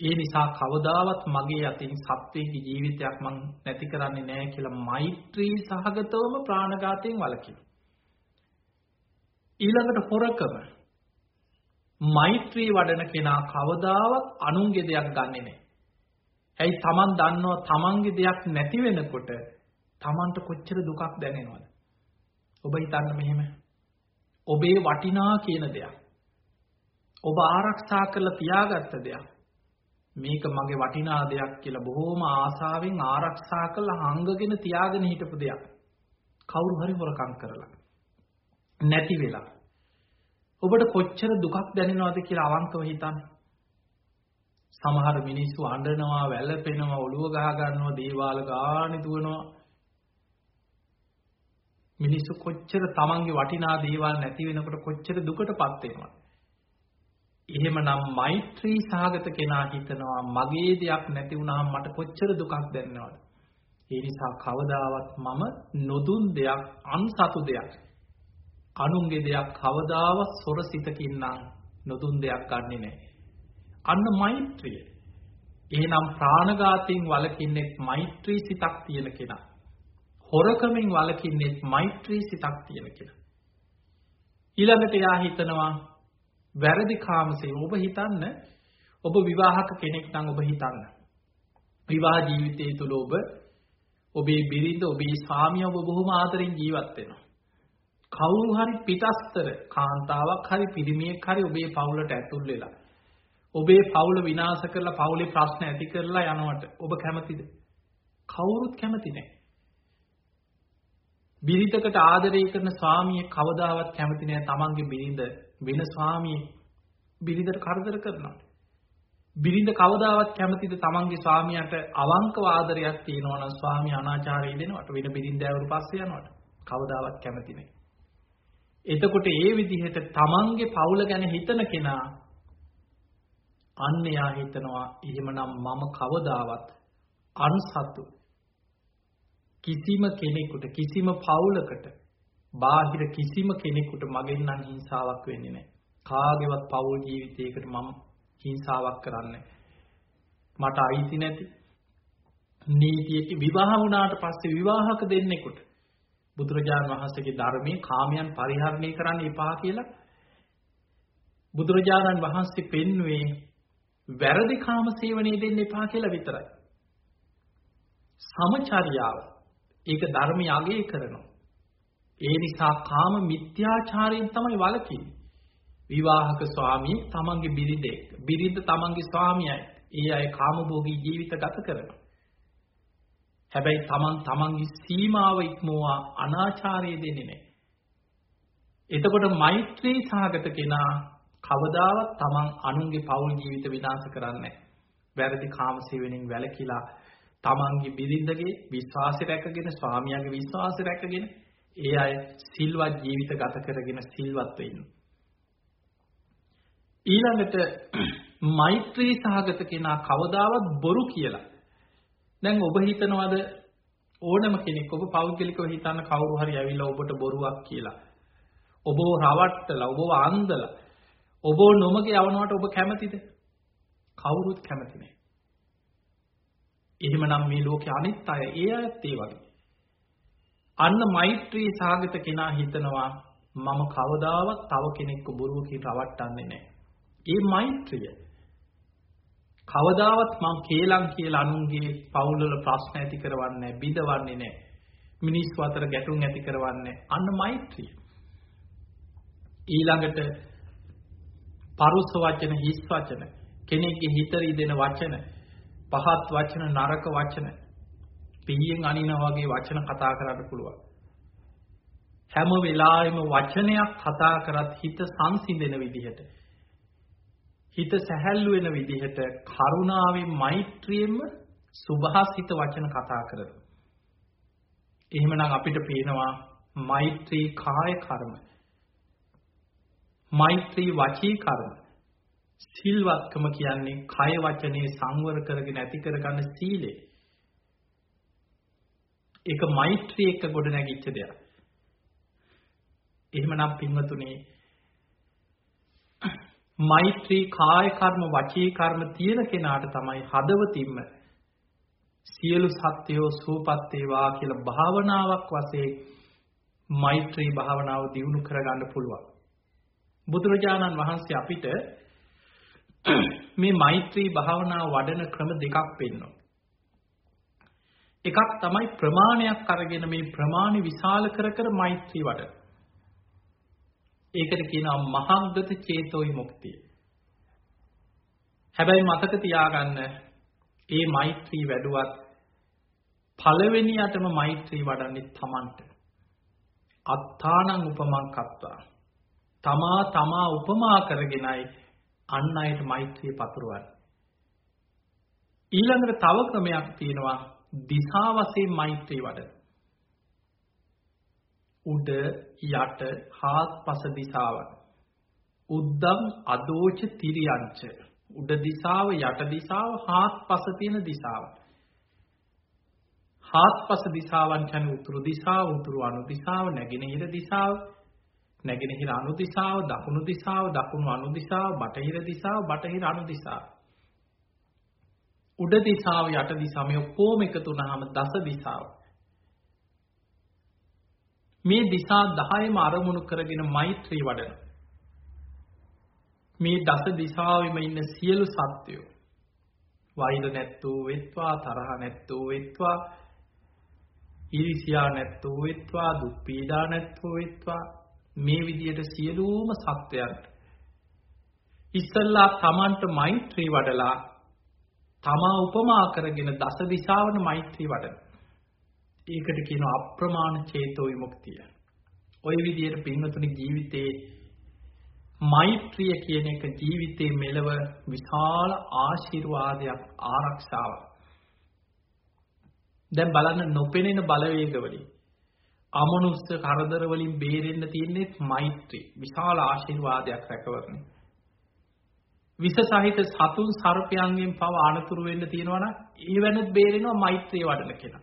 ඒ නිසා කවදාවත් මගේ අතින් සත්වයේ ජීවිතයක් මං නැති කරන්නේ නැහැ කියලා මෛත්‍රී සහගතවම ප්‍රාණඝාතයෙන් වළකින. ඊළඟට හොරකම මෛත්‍රී වඩන කෙනා කවදාවත් අනුන්ගේ දෙයක් ගන්නෙ නැහැ. ඇයි Taman දන්නවා Tamanගේ දෙයක් නැති වෙනකොට Tamanට කොච්චර දුකක් දැනෙනවද? ඔබ හිතන්න මෙහෙම. ඔබේ වටිනා කියන දෙයක්. ඔබ ආරක්ෂා කරලා තියාගත්ත දෙයක්. මේක මගේ වටිනා දෙයක් කියලා බොහොම ආසාවෙන් ආරක්ෂා කරලා හංගගෙන තියාගෙන හිටපු දෙයක්. කවුරු හරි හොරකම් කරලා. නැති වෙලා. ඔබට කොච්චර දුකක් දැනෙනවද කියලා අවංකව හිතන්න. සමහර මිනිස්සු අඬනවා, වැළපෙනවා, ඔළුව ගහ ගන්නවා, දේවාල ගානේ දුවනවා. මිනිස්සු කොච්චර තමන්ගේ වටිනා දේවල් නැති වෙනකොට කොච්චර දුකටපත් වෙනවද? එහෙමනම් මෛත්‍රී සාගත කෙනා හිතනවා මගේ දෙයක් නැති වුණාම මට කොච්චර දුකක් දැනෙනවද? ඒ නිසා කවදාවත් මම නොදුන් දෙයක් අන්සතු දෙයක් අනුන්ගේ දෙයක් කවදාවත් සොරසිතකින් නම් නොදුන් දෙයක් ගන්නෙ නැහැ. අන්න මෛත්‍රිය. එහෙනම් ප්‍රාණඝාතයෙන් වළකින්නේ මෛත්‍රී සිතක් තියෙන කෙනා. හොරකමින් වළකින්නේ මෛත්‍රී සිතක් තියෙන කෙනා. ඊළඟට යා හිතනවා වැරදි කාමසේ ඔබ හිතන්න ඔබ විවාහක කෙනෙක් නම් ඔබ හිතන්න. විවාහ ජීවිතය තුළ ඔබ ඔබේ බිරිඳ ඔබේ ස්වාමියා ඔබ බොහොම ආදරෙන් ජීවත් වෙනවා. කවුරු හරි පිටස්තර කාන්තාවක් හරි පිරිමියෙක් හරි ඔබේ පවුලට ඇතුල් වෙලා ඔබේ පවුල විනාශ කරලා පවුලේ ප්‍රශ්න ඇති කරලා යනවට ඔබ කැමතිද? කවුරුත් කැමති නැහැ. බිරිඳකට ආදරය කරන ස්වාමියෙක් කවදාවත් කැමති නැහැ තමන්ගේ බිරිඳ වෙන ස්වාමියෙක් බිරිඳට කරදර කරනවා. බිරිඳ කවදාවත් කැමතිද තමන්ගේ ස්වාමියාට අවංකව ආදරයක් තියෙනවා නම් ස්වාමියා අනාචාරය දෙනවට වෙන බිරිඳෑවරු පස්සේ යනවට කවදාවත් කැමති නැහැ. එතකොට ඒ විදිහට තමන්ගේ පවුල ගැන හිතන කෙනා අන්න එයා හිතනවා එහෙමනම් මම කවදාවත් අන්සතු කිසිම කෙනෙකුට කිසිම පවුලකට බාහිර කිසිම කෙනෙකුට මගෙන් නම් හිංසාවක් වෙන්නේ නැහැ. කාගේවත් පවුල් ජීවිතයකට මම හිංසාවක් කරන්නේ මට අයිති නැති නීතියක විවාහ වුණාට පස්සේ විවාහක දෙන්නෙකුට බුදුරජාණන් වහන්සේගේ ධර්මයේ කාමයන් පරිහරණය කරන්න එපා කියලා බුදුරජාණන් වහන්සේ පෙන්වුවේ වැරදි කාම සේවනයේ දෙන්න එපා කියලා විතරයි. සමචර්යාව ඒක ධර්මය අගය කරනවා. ඒ නිසා කාම මිත්‍යාචාරයෙන් තමයි වළකින්නේ. විවාහක ස්වාමියෙක් තමන්ගේ බිරිඳෙක්, බිරිඳ තමන්ගේ ස්වාමියයි. ඒ අය කාමභෝගී ජීවිත ගත කරනවා. හැබැයි තමන් තමන්ගේ සීමාව ඉක්මවා අනාචාරය දෙන්නේ නැහැ. එතකොට මෛත්‍රී සහගත කෙනා කවදාවත් තමන් අනුන්ගේ පෞල් ජීවිත විනාශ කරන්නේ වැරදි කාමසේවණෙන් වැළකීලා තමන්ගේ බිරිඳගේ විශ්වාසය රැකගෙන ස්වාමියාගේ විශ්වාසය රැකගෙන ඒ අය සිල්වත් ජීවිත ගත කරගෙන සිල්වත් වෙන්න. ඊළඟට මෛත්‍රී සහගත කෙනා කවදාවත් බොරු කියලා. දැන් ඔබ හිතනවාද ඕනම කෙනෙක් ඔබ පෞද්ගලිකව හිතන්න කවුරු හරි ඇවිල්ලා ඔබට බොරුවක් කියලා. ඔබව රවට්ටලා ඔබව අන්දලා ඔබ නොමග යවනවට ඔබ කැමතිද? කවුරුත් කැමති නෑ. එහෙමනම් මේ ලෝකේ අනිත් අය ඒ අයත් ඒ වගේ. අන්න මෛත්‍රී සාගත කෙනා හිතනවා මම කවදාවත් තව කෙනෙක්ව බොරුවකින් රවට්ටන්නේ නැහැ. ඒ මෛත්‍රිය කවදාවත් මම කේලම් කියලා අනුන්ගේ පවුල්වල ප්‍රශ්න ඇති කරවන්නේ බිඳවන්නේ නැහැ. මිනිස්සු අතර ගැටුම් ඇති කරවන්නේ අන්න මෛත්‍රිය. ඊළඟට පරුස වචන හිස් වචන කෙනෙක්ගේ හිත රිදෙන වචන පහත් වචන නරක වචන පිහියෙන් අනිනා වගේ වචන කතා කරන්න පුළුවන්. හැම වෙලාවෙම වචනයක් කතා කරත් හිත සංසිඳෙන විදිහට හිත සැහැල්ලු වෙන විදිහට කරුණාවෙන් මෛත්‍රියෙන්ම සුභාසිත වචන කතා කරනවා. එහෙමනම් අපිට පේනවා මෛත්‍රී කාය කර්ම මෛත්‍රී වචී කර්ම සිල්වත්කම කියන්නේ කය වචනේ සංවර කරගෙන ඇති කරගන්න සීලය. ඒක මෛත්‍රී එක්ක ගොඩ නැගිච්ච දෙයක්. එහෙමනම් පින්වතුනි මෛත්‍රී කාය කර්ම වචී කර්ම තියෙන කෙනාට තමයි හදවතින්ම සියලු සත්‍යෝ සූපත් වේවා කියලා භාවනාවක් වශයෙන් මෛත්‍රී භාවනාව දියුණු කරගන්න පුළුවන්. බුදුරජාණන් වහන්සේ අපිට මේ මෛත්‍රී භාවනාව වඩන ක්‍රම දෙකක් පෙන්වනවා. එකක් තමයි ප්‍රමාණයක් අරගෙන මේ ප්‍රමාණි විශාල කර කර මෛත්‍රී වඩන. ඒකට කියනවා මහග්ගත චේතෝ විමුක්තිය. හැබැයි මතක තියාගන්න ඒ මෛත්‍රී වැඩුවත් පළවෙනියටම මෛත්‍රී වඩන්නේ Tamanට. අත්තානං උපමං කත්වා. තමා තමා උපමා කරගෙනයි අන් අයට මෛත්‍රිය පතුරවන්නේ. ඊළඟට තව ක්‍රමයක් තියෙනවා දිසා වශයෙන් මෛත්‍රී වඩන. උඩ යට හාත්පස දිසාවන්. උද්දම් අදෝච තිරියංච. උඩ දිසාව යට දිසාව හාත්පස තියෙන දිසාව. හාත්පස දිසාවන් කියන්නේ උතුරු දිසාව, උතුරු අනු දිසාව, නැගෙනහිර දිසාව, නැගෙනහිර අනු දිසාව, දකුණු දිසාව, දකුණු අනු දිසාව, බටහිර දිසාව, බටහිර අනු දිසාව. උඩ දිසාව යට දිසාව මේ ඔක්කොම එකතු වුනහම දස දිසාව. මේ දිසා 10ම අරමුණු කරගෙන මෛත්‍රී වඩන. මේ දස දිසාවෙම ඉන්න සියලු සත්වයෝ වෛර නැත්තෝ වෙත්වා තරහ නැත්තෝ වෙත්වා ඊර්ෂ්‍යා නැත්තෝ වෙත්වා දුක් පීඩා නැත්තෝ වෙත්වා මේ විදියට සියලුම සත්වයන්ට ඉස්සල්ලා තමන්ට මෛත්‍රී වඩලා තමා උපමා කරගෙන දස දිශාවන මෛත්‍රී වඩන. ඒකට කියනවා අප්‍රමාණ චේතෝ විමුක්තිය. ওই විදියට පින්වතුනි ජීවිතේ මෛත්‍රිය කියන එක ජීවිතේ මෙලව විශාල ආශිර්වාදයක් ආරක්ෂාවක්. දැන් බලන්න නොපෙනෙන බලවේග වලින් අමනුස්ස කරදර වලින් බේරෙන්න තියෙන්නේ මෛත්‍රී. විශාල ආශිර්වාදයක් රැකවරණේ. විස සහිත සතුන් සර්පයන්ගෙන් පව අනතුරු වෙන්න තියෙනවා නම් ඒ වෙනත් බේරෙනවා මෛත්‍රිය වඩන කෙනා.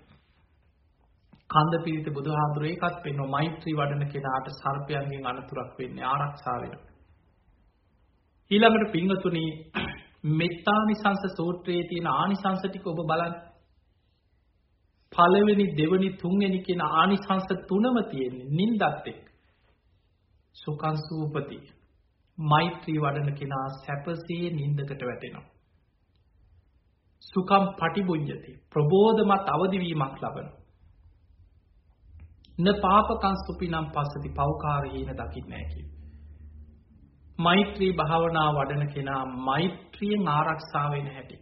කන්ද පිරිත බුදුහාඳුර ඒකත් පෙන්වනවා මෛත්‍රී වඩන කෙනාට සර්පයන්ගෙන් අනතුරක් වෙන්නේ ආරක්ෂා වෙනවා. ඊළඟට පින්වතුනි මෙත්තානිසංස සූත්‍රයේ තියෙන ආනිසංස ටික ඔබ බලන්න. පළවෙනි දෙවනි තුන්වෙනි කියන ආනිසංස තුනම තියෙන්නේ නින්දත් එක්ක. සුඛං සූපති. මෛත්‍රී වඩන කෙනා සැපසේ නින්දකට වැටෙනවා. සුඛම් පටිබුඤ්ජති. ප්‍රබෝධමත් අවදිවීමක් ලබනවා. න පාපකං සුපිනම් පස්සති පෞකාරහීන දකින්නේ නැහැ කිව්වා. මෛත්‍රී භාවනා වඩන කෙනා මෛත්‍රියෙන් ආරක්ෂා වෙන හැටි.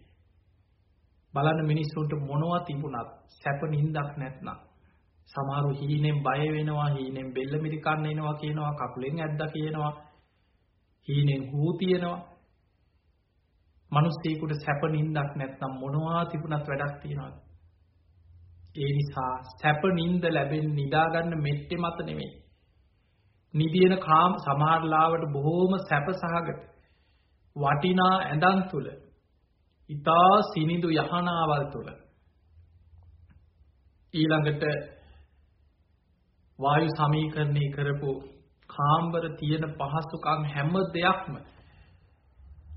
බලන්න මිනිස්සුන්ට මොනවා තිබුණත් සැප නින්දක් නැත්නම් සමහරු හීනෙන් බය වෙනවා හීනෙන් බෙල්ල මිරිකන්න එනවා කියනවා කකුලෙන් ඇද්දා කියනවා හීනෙන් හූ තියනවා මිනිස්සෙකුට සැප නින්දක් නැත්නම් මොනවා තිබුණත් වැඩක් තියනවාද ඒ නිසා සැප නින්ද ලැබෙන්න නිදා ගන්න මෙට්ටේ මත නෙමෙයි. නිදියන කාම සමහරලාවට බොහෝම සැප සහගත. වටිනා ඇඳන් තුල ඊතා සිනිඳු යහනාවල් තුල. ඊළඟට වායු සමීකරණය කරපු කාම්බර තියෙන පහසුකම් හැම දෙයක්ම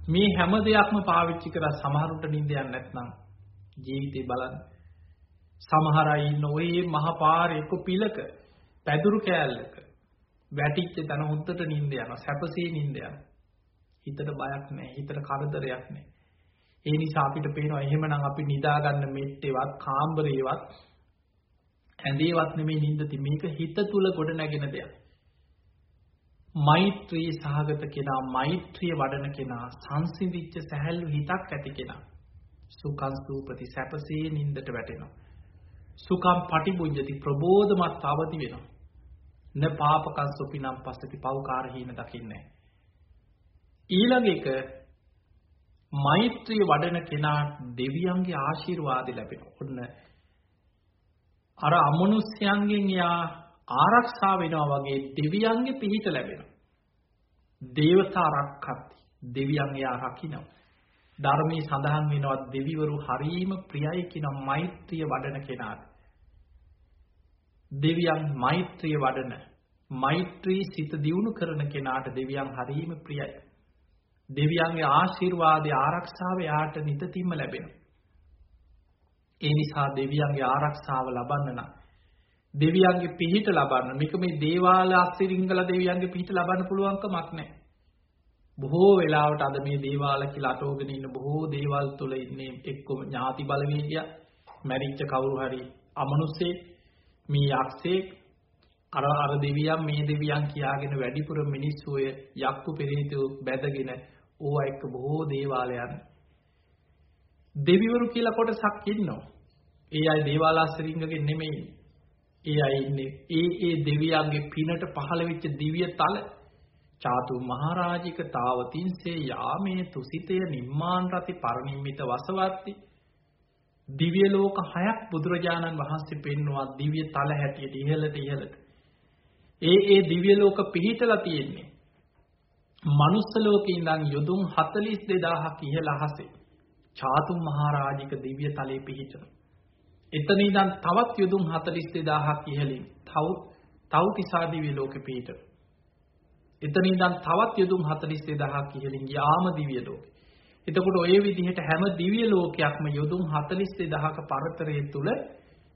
මේ හැම දෙයක්ම පාවිච්චි කරලා සමහරුන්ට නිින්ද යන්නේ නැත්නම් ජීවිතේ බලන්න. සමහර අය ඉන්න ඔය මහ පාරේ එක්ක පිලක පැදුරු කෑල්ලක. වැටිච්ච තැන හොද්දට නිින්ද යනවා සැපසේ නිින්ද යනවා. හිතට බයක් නැහැ හිතට කරදරයක් නැහැ. ඒ නිසා අපිට පේනවා එහෙමනම් අපි නිදා ගන්න මෙට්ටේවත් කාම්බරේවත් ඇඳේවත් නෙමෙයි නිින්දති මේක හිත තුල ගොඩ නැගෙන දෙයක්. මෛත්‍රී සහගත කෙනා මෛත්‍රිය වඩන කෙනා සංසිඳිච්ච සැහැල්ලු හිතක් ඇති කෙනා. සුඛං සූපති සැපසේ නිින්දට වැටෙනවා. සුඛම් පටිබුඤ්ජති ප්‍රබෝධමත් අවදි වෙනවා න පාපකං සුපිනම් පස්සති පව්කාර හීන දකින්නේ ඊළඟ එක මෛත්‍රිය වඩන කෙනා දෙවියන්ගේ ආශිර්වාද ලැබෙනවා. ඔන්න අර අමනුෂ්‍යයන්ගෙන් යා ආරක්ෂා වෙනවා වගේ දෙවියන්ගේ පිහිට ලැබෙනවා. දේවතා රක්කත්ති. දෙවියන් එයා රකින්නවා. ධර්මයේ සඳහන් වෙනවා දෙවිවරු හරීම ප්‍රියයි කියන මෛත්‍රිය වඩන කෙනාට. දෙවියන් මෛත්‍රිය වඩන මෛත්‍රී සිත දියුණු කරන කෙනාට දෙවියන් හරීම ප්‍රියයි. දෙවියන්ගේ ආශිර්වාදය ආරක්ෂාව යාට නිතතිම්ම ලැබෙනවා. ඒ නිසා දෙවියන්ගේ ආරක්ෂාව ලබන්න නම් දෙවියන්ගේ පිහිට ලබන්න මේක මේ දේවාල අස්තිරිංගල දෙවියන්ගේ පිහිට ලබන්න පුළුවන්කමක් නැහැ. බොහෝ වෙලාවට අද මේ දේවාල කියලා අටෝගෙන ඉන්න බොහෝ දේවල් තුල ඉන්නේ එක්කම ඥාති බලවේගය මැරිච්ච කවුරු හරි අමනුෂ්‍යෙක් මේ යක්ෂයෙක් අර අර දෙවියන් මේ දෙවියන් කියාගෙන වැඩිපුර මිනිස්සු ඔය යක්කු පෙරේතෝ බැදගෙන ඕවා එක්ක බොහෝ දේවාලයන් දෙවිවරු කියලා කොටසක් ඉන්නවා. ඒ අය දේවාලාසරිංගගෙන් නෙමෙයි. ඒ අය ඉන්නේ ඒ ඒ දෙවියන්ගේ පිනට පහළ වෙච්ච දිව්‍ය තල චාතු මහරජික තාවතින්සේ යාමේ තුසිතය නිම්මාන් රති පරිනිම්මිත වසවත්ති දිව්‍ය ලෝක හයක් බුදුරජාණන් වහන්සේ පෙන්වුවා දිව්‍ය තල හැටියට ඉහළට ඉහළට ඒ ඒ දිව්‍ය ලෝක පිහිටලා තියෙන්නේ මනුස්ස ලෝකේ ඉඳන් යොදුන් 42000ක් ඉහළ අහසේ චාතුම් මහරජික දිව්‍ය තලයේ පිහිටන. එතන ඉඳන් තවත් යොදුන් 42000ක් ඉහළින් තව තව්තිසා දිව්‍ය ලෝකෙ පිහිටන. එතන ඉඳන් තවත් යොදුන් 42000ක් ඉහළින් යාම දිව්‍ය ලෝකෙ. එතකොට ඔය විදිහට හැම දිව්‍ය ලෝකයක්ම යොදුන් 42000ක පරතරය තුල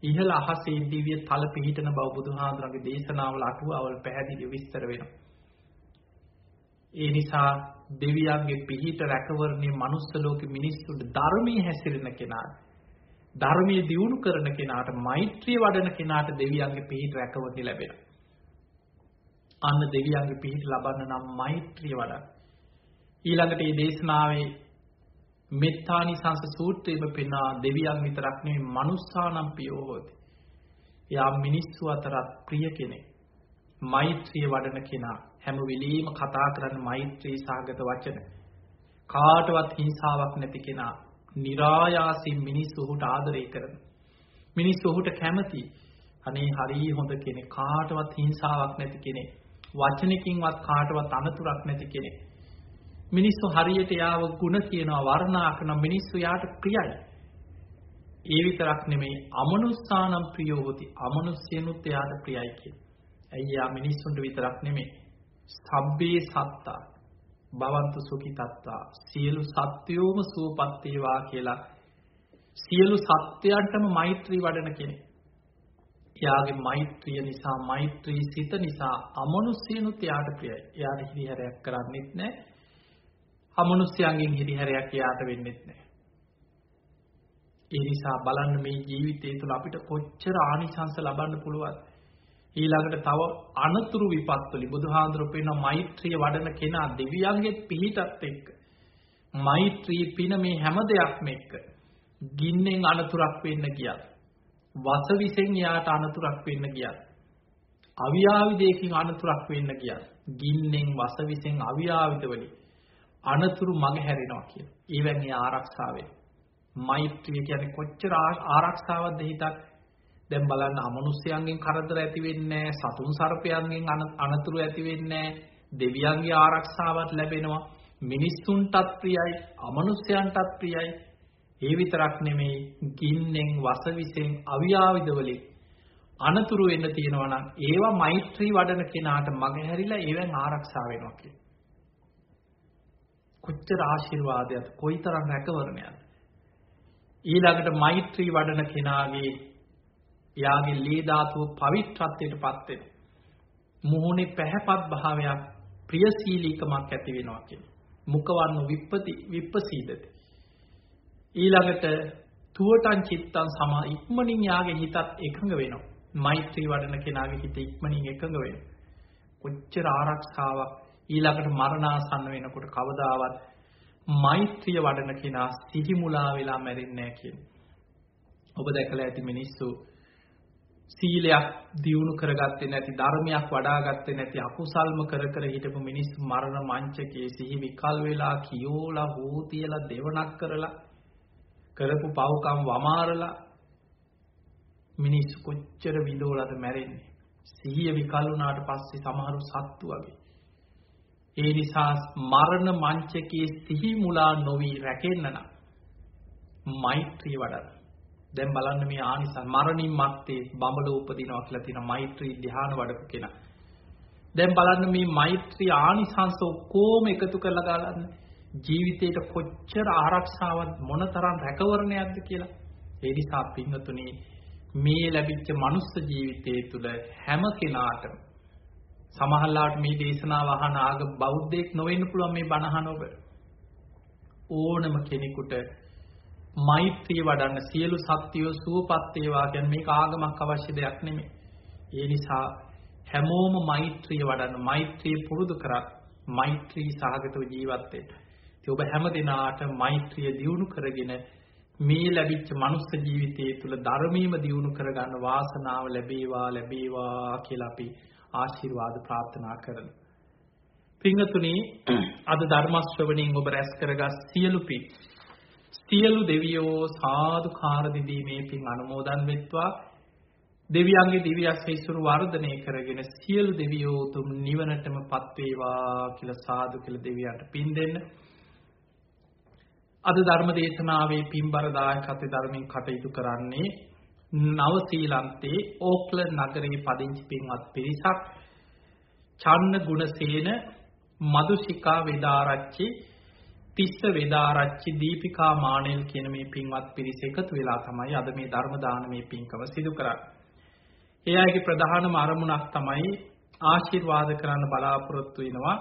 ඉහළ අහසේ දිව්‍ය තල පිහිටන බව බුදුහාඳුරගේ දේශනාවල අටුවාවල පැහැදිලිව විස්තර වෙනවා. ඒ නිසා දෙවියන්ගේ පිහිට රැකවරණය මනුස්ස ලෝකෙ මිනිස්සුන්ට ධර්මයේ හැසිරෙන කෙනාට ධර්මයේ දියුණු කරන කෙනාට මෛත්‍රිය වඩන කෙනාට දෙවියන්ගේ පිහිට රැකවරණය ලැබෙනවා. අන්න දෙවියන්ගේ පිහිට ලබන්න නම් මෛත්‍රිය වඩන්න. ඊළඟට මේ දේශනාවේ මෙත්තානි සංස සූත්‍රයේම පෙනා දෙවියන් විතරක් නෙවෙයි මනුස්සානම් පියෝ හොති. එයා මිනිස්සු අතරත් ප්‍රිය කෙනෙක්. මෛත්‍රිය වඩන කෙනා හැම වෙලෙම කතා කරන්න මෛත්‍රී සාගත වචන. කාටවත් හිංසාවක් නැති කෙනා નિરાයාසින් මිනිස්සු ඔහුට ආදරය කරන. මිනිස්සු ඔහුට කැමති. අනේ හරි හොඳ කෙනෙක් කාටවත් හිංසාවක් නැති කෙනෙක්. වචනකින්වත් කාටවත් අනතුරක් නැති කෙනෙක්. මිනිස්සු හරියට යාව ಗುಣ කියනවා වර්ණනා කරන මිනිස්සු යාට ප්‍රියයි. ඒ විතරක් නෙමෙයි අමනුස්සානම් ප්‍රියෝති අමනුස්සයනුත් එයාට ප්‍රියයි කියන. ඇයි යා මිනිස්සුන්ට විතරක් නෙමෙයි සබ්බේ සත්තා භවන්තු සුඛිතත්තා සියලු සත්වයෝම සුවපත් වේවා කියලා සියලු සත්වයන්ටම මෛත්‍රී වඩන කෙනෙක්. එයාගේ මෛත්‍රිය නිසා මෛත්‍රී සිත නිසා අමනුෂ්‍යනුත් එයාට ප්‍රියයි. එයාට හිරිහැරයක් කරන්නෙත් නැහැ. අමනුෂ්‍යයන්ගෙන් හිරිහැරයක් එයාට වෙන්නෙත් නැහැ. ඒ නිසා බලන්න මේ ජීවිතය තුළ අපිට කොච්චර ආනිසංස ලබන්න පුළුවන්ද? ඊළඟට තව අනතුරු විපත්වලි බුදුහාඳුරු පෙන මෛත්‍රිය වඩන කෙනා දෙවියන්ගේ පිහිටත් එක්ක මෛත්‍රී පින මේ හැම දෙයක්ම එක්ක ගින්නෙන් අනතුරක් වෙන්න ගියත් වසවිසෙන් යාට අනතුරක් වෙන්න ගියත් අවියාවිදයකින් අනතුරක් වෙන්න ගියත් ගින්නෙන් වසවිසෙන් අවියාවිද වලින් අනතුරු මග හැරෙනවා කියන. ඒවැන් ආරක්ෂාවෙන් මෛත්‍රිය කියන්නේ කොච්චර ආරක්ෂාවක්ද හිතක් දැන් බලන්න අමනුෂ්‍යයන්ගෙන් කරදර ඇති වෙන්නේ සතුන් සර්පයන්ගෙන් අනතුරු ඇති වෙන්නේ දෙවියන්ගේ ආරක්ෂාවක් ලැබෙනවා. මිනිස්සුන්ටත් ප්‍රියයි අමනුෂ්‍යයන්ටත් ප්‍රියයි. ඒ විතරක් නෙමෙයි ගින්නෙන් වසවිසෙන් අවියාවිද වලින් අනතුරු වෙන්න තියෙනවා නම් ඒවා මෛත්‍රී වඩන කෙනාට මගහැරිලා ඒවෙන් ආරක්ෂා වෙනවා කියන කොච්චර ආශිර්වාදයක් කොයිතරම් රැකවරණයක්ද ඊළඟට මෛත්‍රී වඩන කෙනාගේ එයාගේ ලේ ධාතුව පවිත්‍රත්වයට පත් වෙනවා. මුහුණේ පැහැපත් භාවයක් ප්‍රියශීලීකමක් ඇති වෙනවා කියන්නේ. මුඛවන්න විප්පති විප්පසීදති. ඊළඟට තුවටන් චිත්තං සමා ඉක්මනින් යාගේ හිතත් එකඟ වෙනවා. මෛත්‍රී වඩන කෙනාගේ හිත ඉක්මනින් එකඟ වෙනවා. කොච්චර ආරක්ෂාවක් ඊළඟට මරණාසන්න වෙනකොට කවදාවත් මෛත්‍රිය වඩන කෙනා සිහිමුලා වෙලා මැරෙන්නේ නැහැ කියන්නේ. ඔබ දැකලා ඇති මිනිස්සු සීලයක් දියුණු කරගත්තේ නැති ධර්මයක් වඩාගත්තේ නැති අකුසල්ම කර කර හිටපු මිනිස් මරණ මංචකයේ සිහි විකල් වෙලා කියෝලා හෝ තියලා දෙවනක් කරලා කරපු පව්කම් වමාරලා මිනිස්සු කොච්චර විඳෝලද මැරෙන්නේ සිහිය විකල් වුණාට පස්සේ සමහරු සත්තු වගේ ඒ නිසා මරණ මංචකයේ සිහි මුලා නොවි රැකෙන්න නම් මෛත්‍රී වඩන්න දැන් බලන්න මේ ආනිසං මරණින් මත්තේ බඹල උපදිනවා කියලා තියෙන මෛත්‍රී ධ්‍යාන වඩපු කෙනා. දැන් බලන්න මේ මෛත්‍රී ආනිසංස ඔක්කොම එකතු කරලා ගලන්න ජීවිතේට කොච්චර ආරක්ෂාවක් මොනතරම් රැකවරණයක්ද කියලා. ඒ නිසා පින්වතුනි මේ ලැබිච්ච මනුස්ස ජීවිතය තුළ හැම කෙනාටම සමහරලාට මේ දේශනාව අහන ආග බෞද්ධයෙක් නොවෙන්න පුළුවන් මේ බණ අහන ඔබ ඕනම කෙනෙකුට මෛත්‍රිය වඩන්න සියලු සත්‍යෝ සුවපත් වේවා කියන්නේ මේක ආගමක් අවශ්‍ය දෙයක් නෙමෙයි. ඒ නිසා හැමෝම මෛත්‍රිය වඩන්න මෛත්‍රිය පුරුදු කරත් මෛත්‍රී සහගතව ජීවත් වෙන්න. ඉතින් ඔබ හැම දිනාට මෛත්‍රිය දියුණු කරගෙන මේ ලැබිච්ච මනුස්ස ජීවිතයේ තුල ධර්මීයම දියුණු කරගන්න වාසනාව ලැබේවා ලැබේවා කියලා අපි ආශිර්වාද ප්‍රාර්ථනා කරනවා. පින්තුනි අද ධර්ම ශ්‍රවණයෙන් ඔබ රැස් කරගත් සියලු පින් සියලු දෙවියෝ සාදුකාර දෙදීමේ පින් අනුමෝදන් වෙත්වා දෙවියන්ගේ දිව්‍ය අස්විසුරු වර්ධනය කරගෙන සියලු දෙවියෝ උතුම් නිවනටම පත් වේවා කියලා සාදු කියලා දෙවියන්ට පින් දෙන්න. අද ධර්ම දේශනාවේ පින්බර දායකත්ව ධර්මයෙන් කටයුතු කරන්නේ නව ශ්‍රීලන්තේ ඕක්ලන්ඩ් නගරයේ පදිංචි පින්වත් පිරිසක් චන්න ගුණසේන මදුශිකා වේදාරච්චි තිස්ස වේදාරච්චි දීපිකා මානෙල් කියන මේ පින්වත් පිරිස එකතු වෙලා තමයි අද මේ ධර්ම දානමේ පින්කම සිදු කරන්නේ. ඒ අයගේ ප්‍රධානම අරමුණක් තමයි ආශිර්වාද කරන්න බලාපොරොත්තු වෙනවා.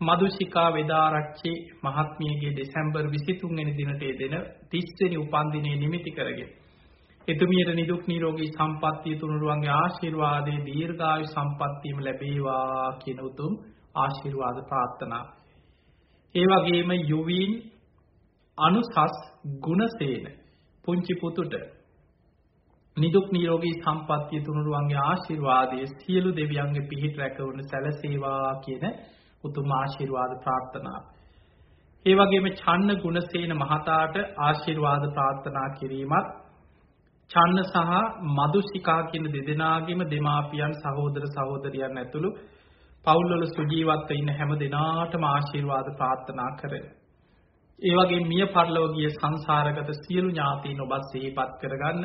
මදුශිකා වේදාරච්චි මහත්මියගේ දෙසැම්බර් 23 වෙනි දිනට යෙදෙන 30 වෙනි උපන්දිනයේ නිමිති කරගෙන එතුමියට නිදුක් නිරෝගී සම්පන්නිය තුනුරුවන්ගේ ආශිර්වාදයේ දීර්ඝායු සම්පන්නියම ලැබේවා කියන උතුම් ආශිර්වාද ප්‍රාර්ථනා ඒ වගේම යුවීන් අනුසස් ගුණසේන පුංචි පුතුට නිදුක් නිරෝගී සම්පන්නිය තුනුරුවන්ගේ ආශිර්වාදයේ සියලු දෙවියන්ගේ පිහිට රැකවුන සැලසේවා කියන උතුම් ආශිර්වාද ප්‍රාර්ථනා. ඒ වගේම චන්න ගුණසේන මහතාට ආශිර්වාද ප්‍රාර්ථනා කිරීමත් චන්න සහ මදුෂිකා කියන දෙදෙනාගේම දෙමාපියන් සහෝදර සහෝදරියන් ඇතුළු පවුල්වල සුජීවත්ව ඉන්න හැම දෙනාටම ආශිර්වාද ප්‍රාර්ථනා කරන. ඒ වගේ මිය පරලොව ගිය සංසාරගත සියලු ඥාතීන් ඔබත් සිහිපත් කරගන්න.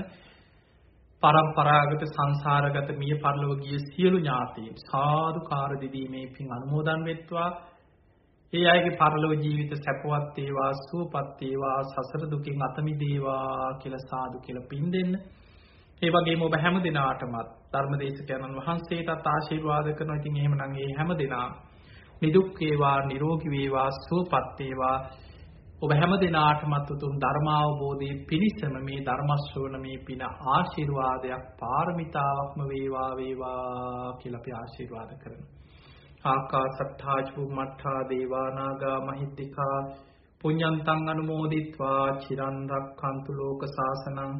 පරම්පරාගත සංසාරගත මිය පරලොව ගිය සියලු ඥාතීන් සාදුකාර දෙදීමේ පින් අනුමෝදන් වෙත්වා. ඒ අයගේ පරලොව ජීවිත සැපවත් වේවා සුවපත් වේවා සසර දුකින් අත මිදේවා කියලා සාදු කියලා පින් දෙන්න. ඒ වගේම ඔබ හැම දිනාටමත් ධර්මදේශකයන්න් වහන්සේටත් ආශිර්වාද කරනවා. ඉතින් එහෙමනම් මේ හැම දිනා නිදුක් වේවා නිරෝගී වේවා සුවපත් වේවා ඔබ හැම දිනාටමත් උතුම් ධර්මාවබෝධයේ පිණිසම මේ ධර්ම ශ්‍රවණමේ පින ආශිර්වාදයක් පාරමිතාවක්ම වේවා වේවා කියලා අපි ආශිර්වාද කරනවා. ආකාසට්ඨා චුම්මට්ඨා දේවා නාග මහිද්దికා පුඤ්ඤන්තං අනුමෝදිත්වා චිරන් රක්ඛන්තු ලෝක සාසනං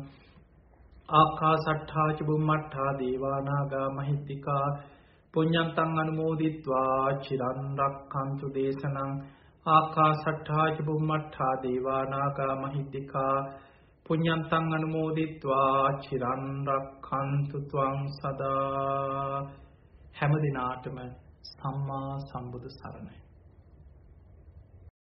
ආකාසට්ඨා ච බුම්මට්ඨා දේවා නාග මහිත්‍තිකා පුඤ්ඤන්තං අනුමෝදිත්වා චිරන් රක්ඛන්තු දේශනං ආකාසට්ඨා ච බුම්මට්ඨා දේවා නාග මහිත්‍තිකා පුඤ්ඤන්තං අනුමෝදිත්වා චිරන් රක්ඛන්තු ත්වං සදා හැම දිනාටම සම්මා සම්බුදු සරණයි.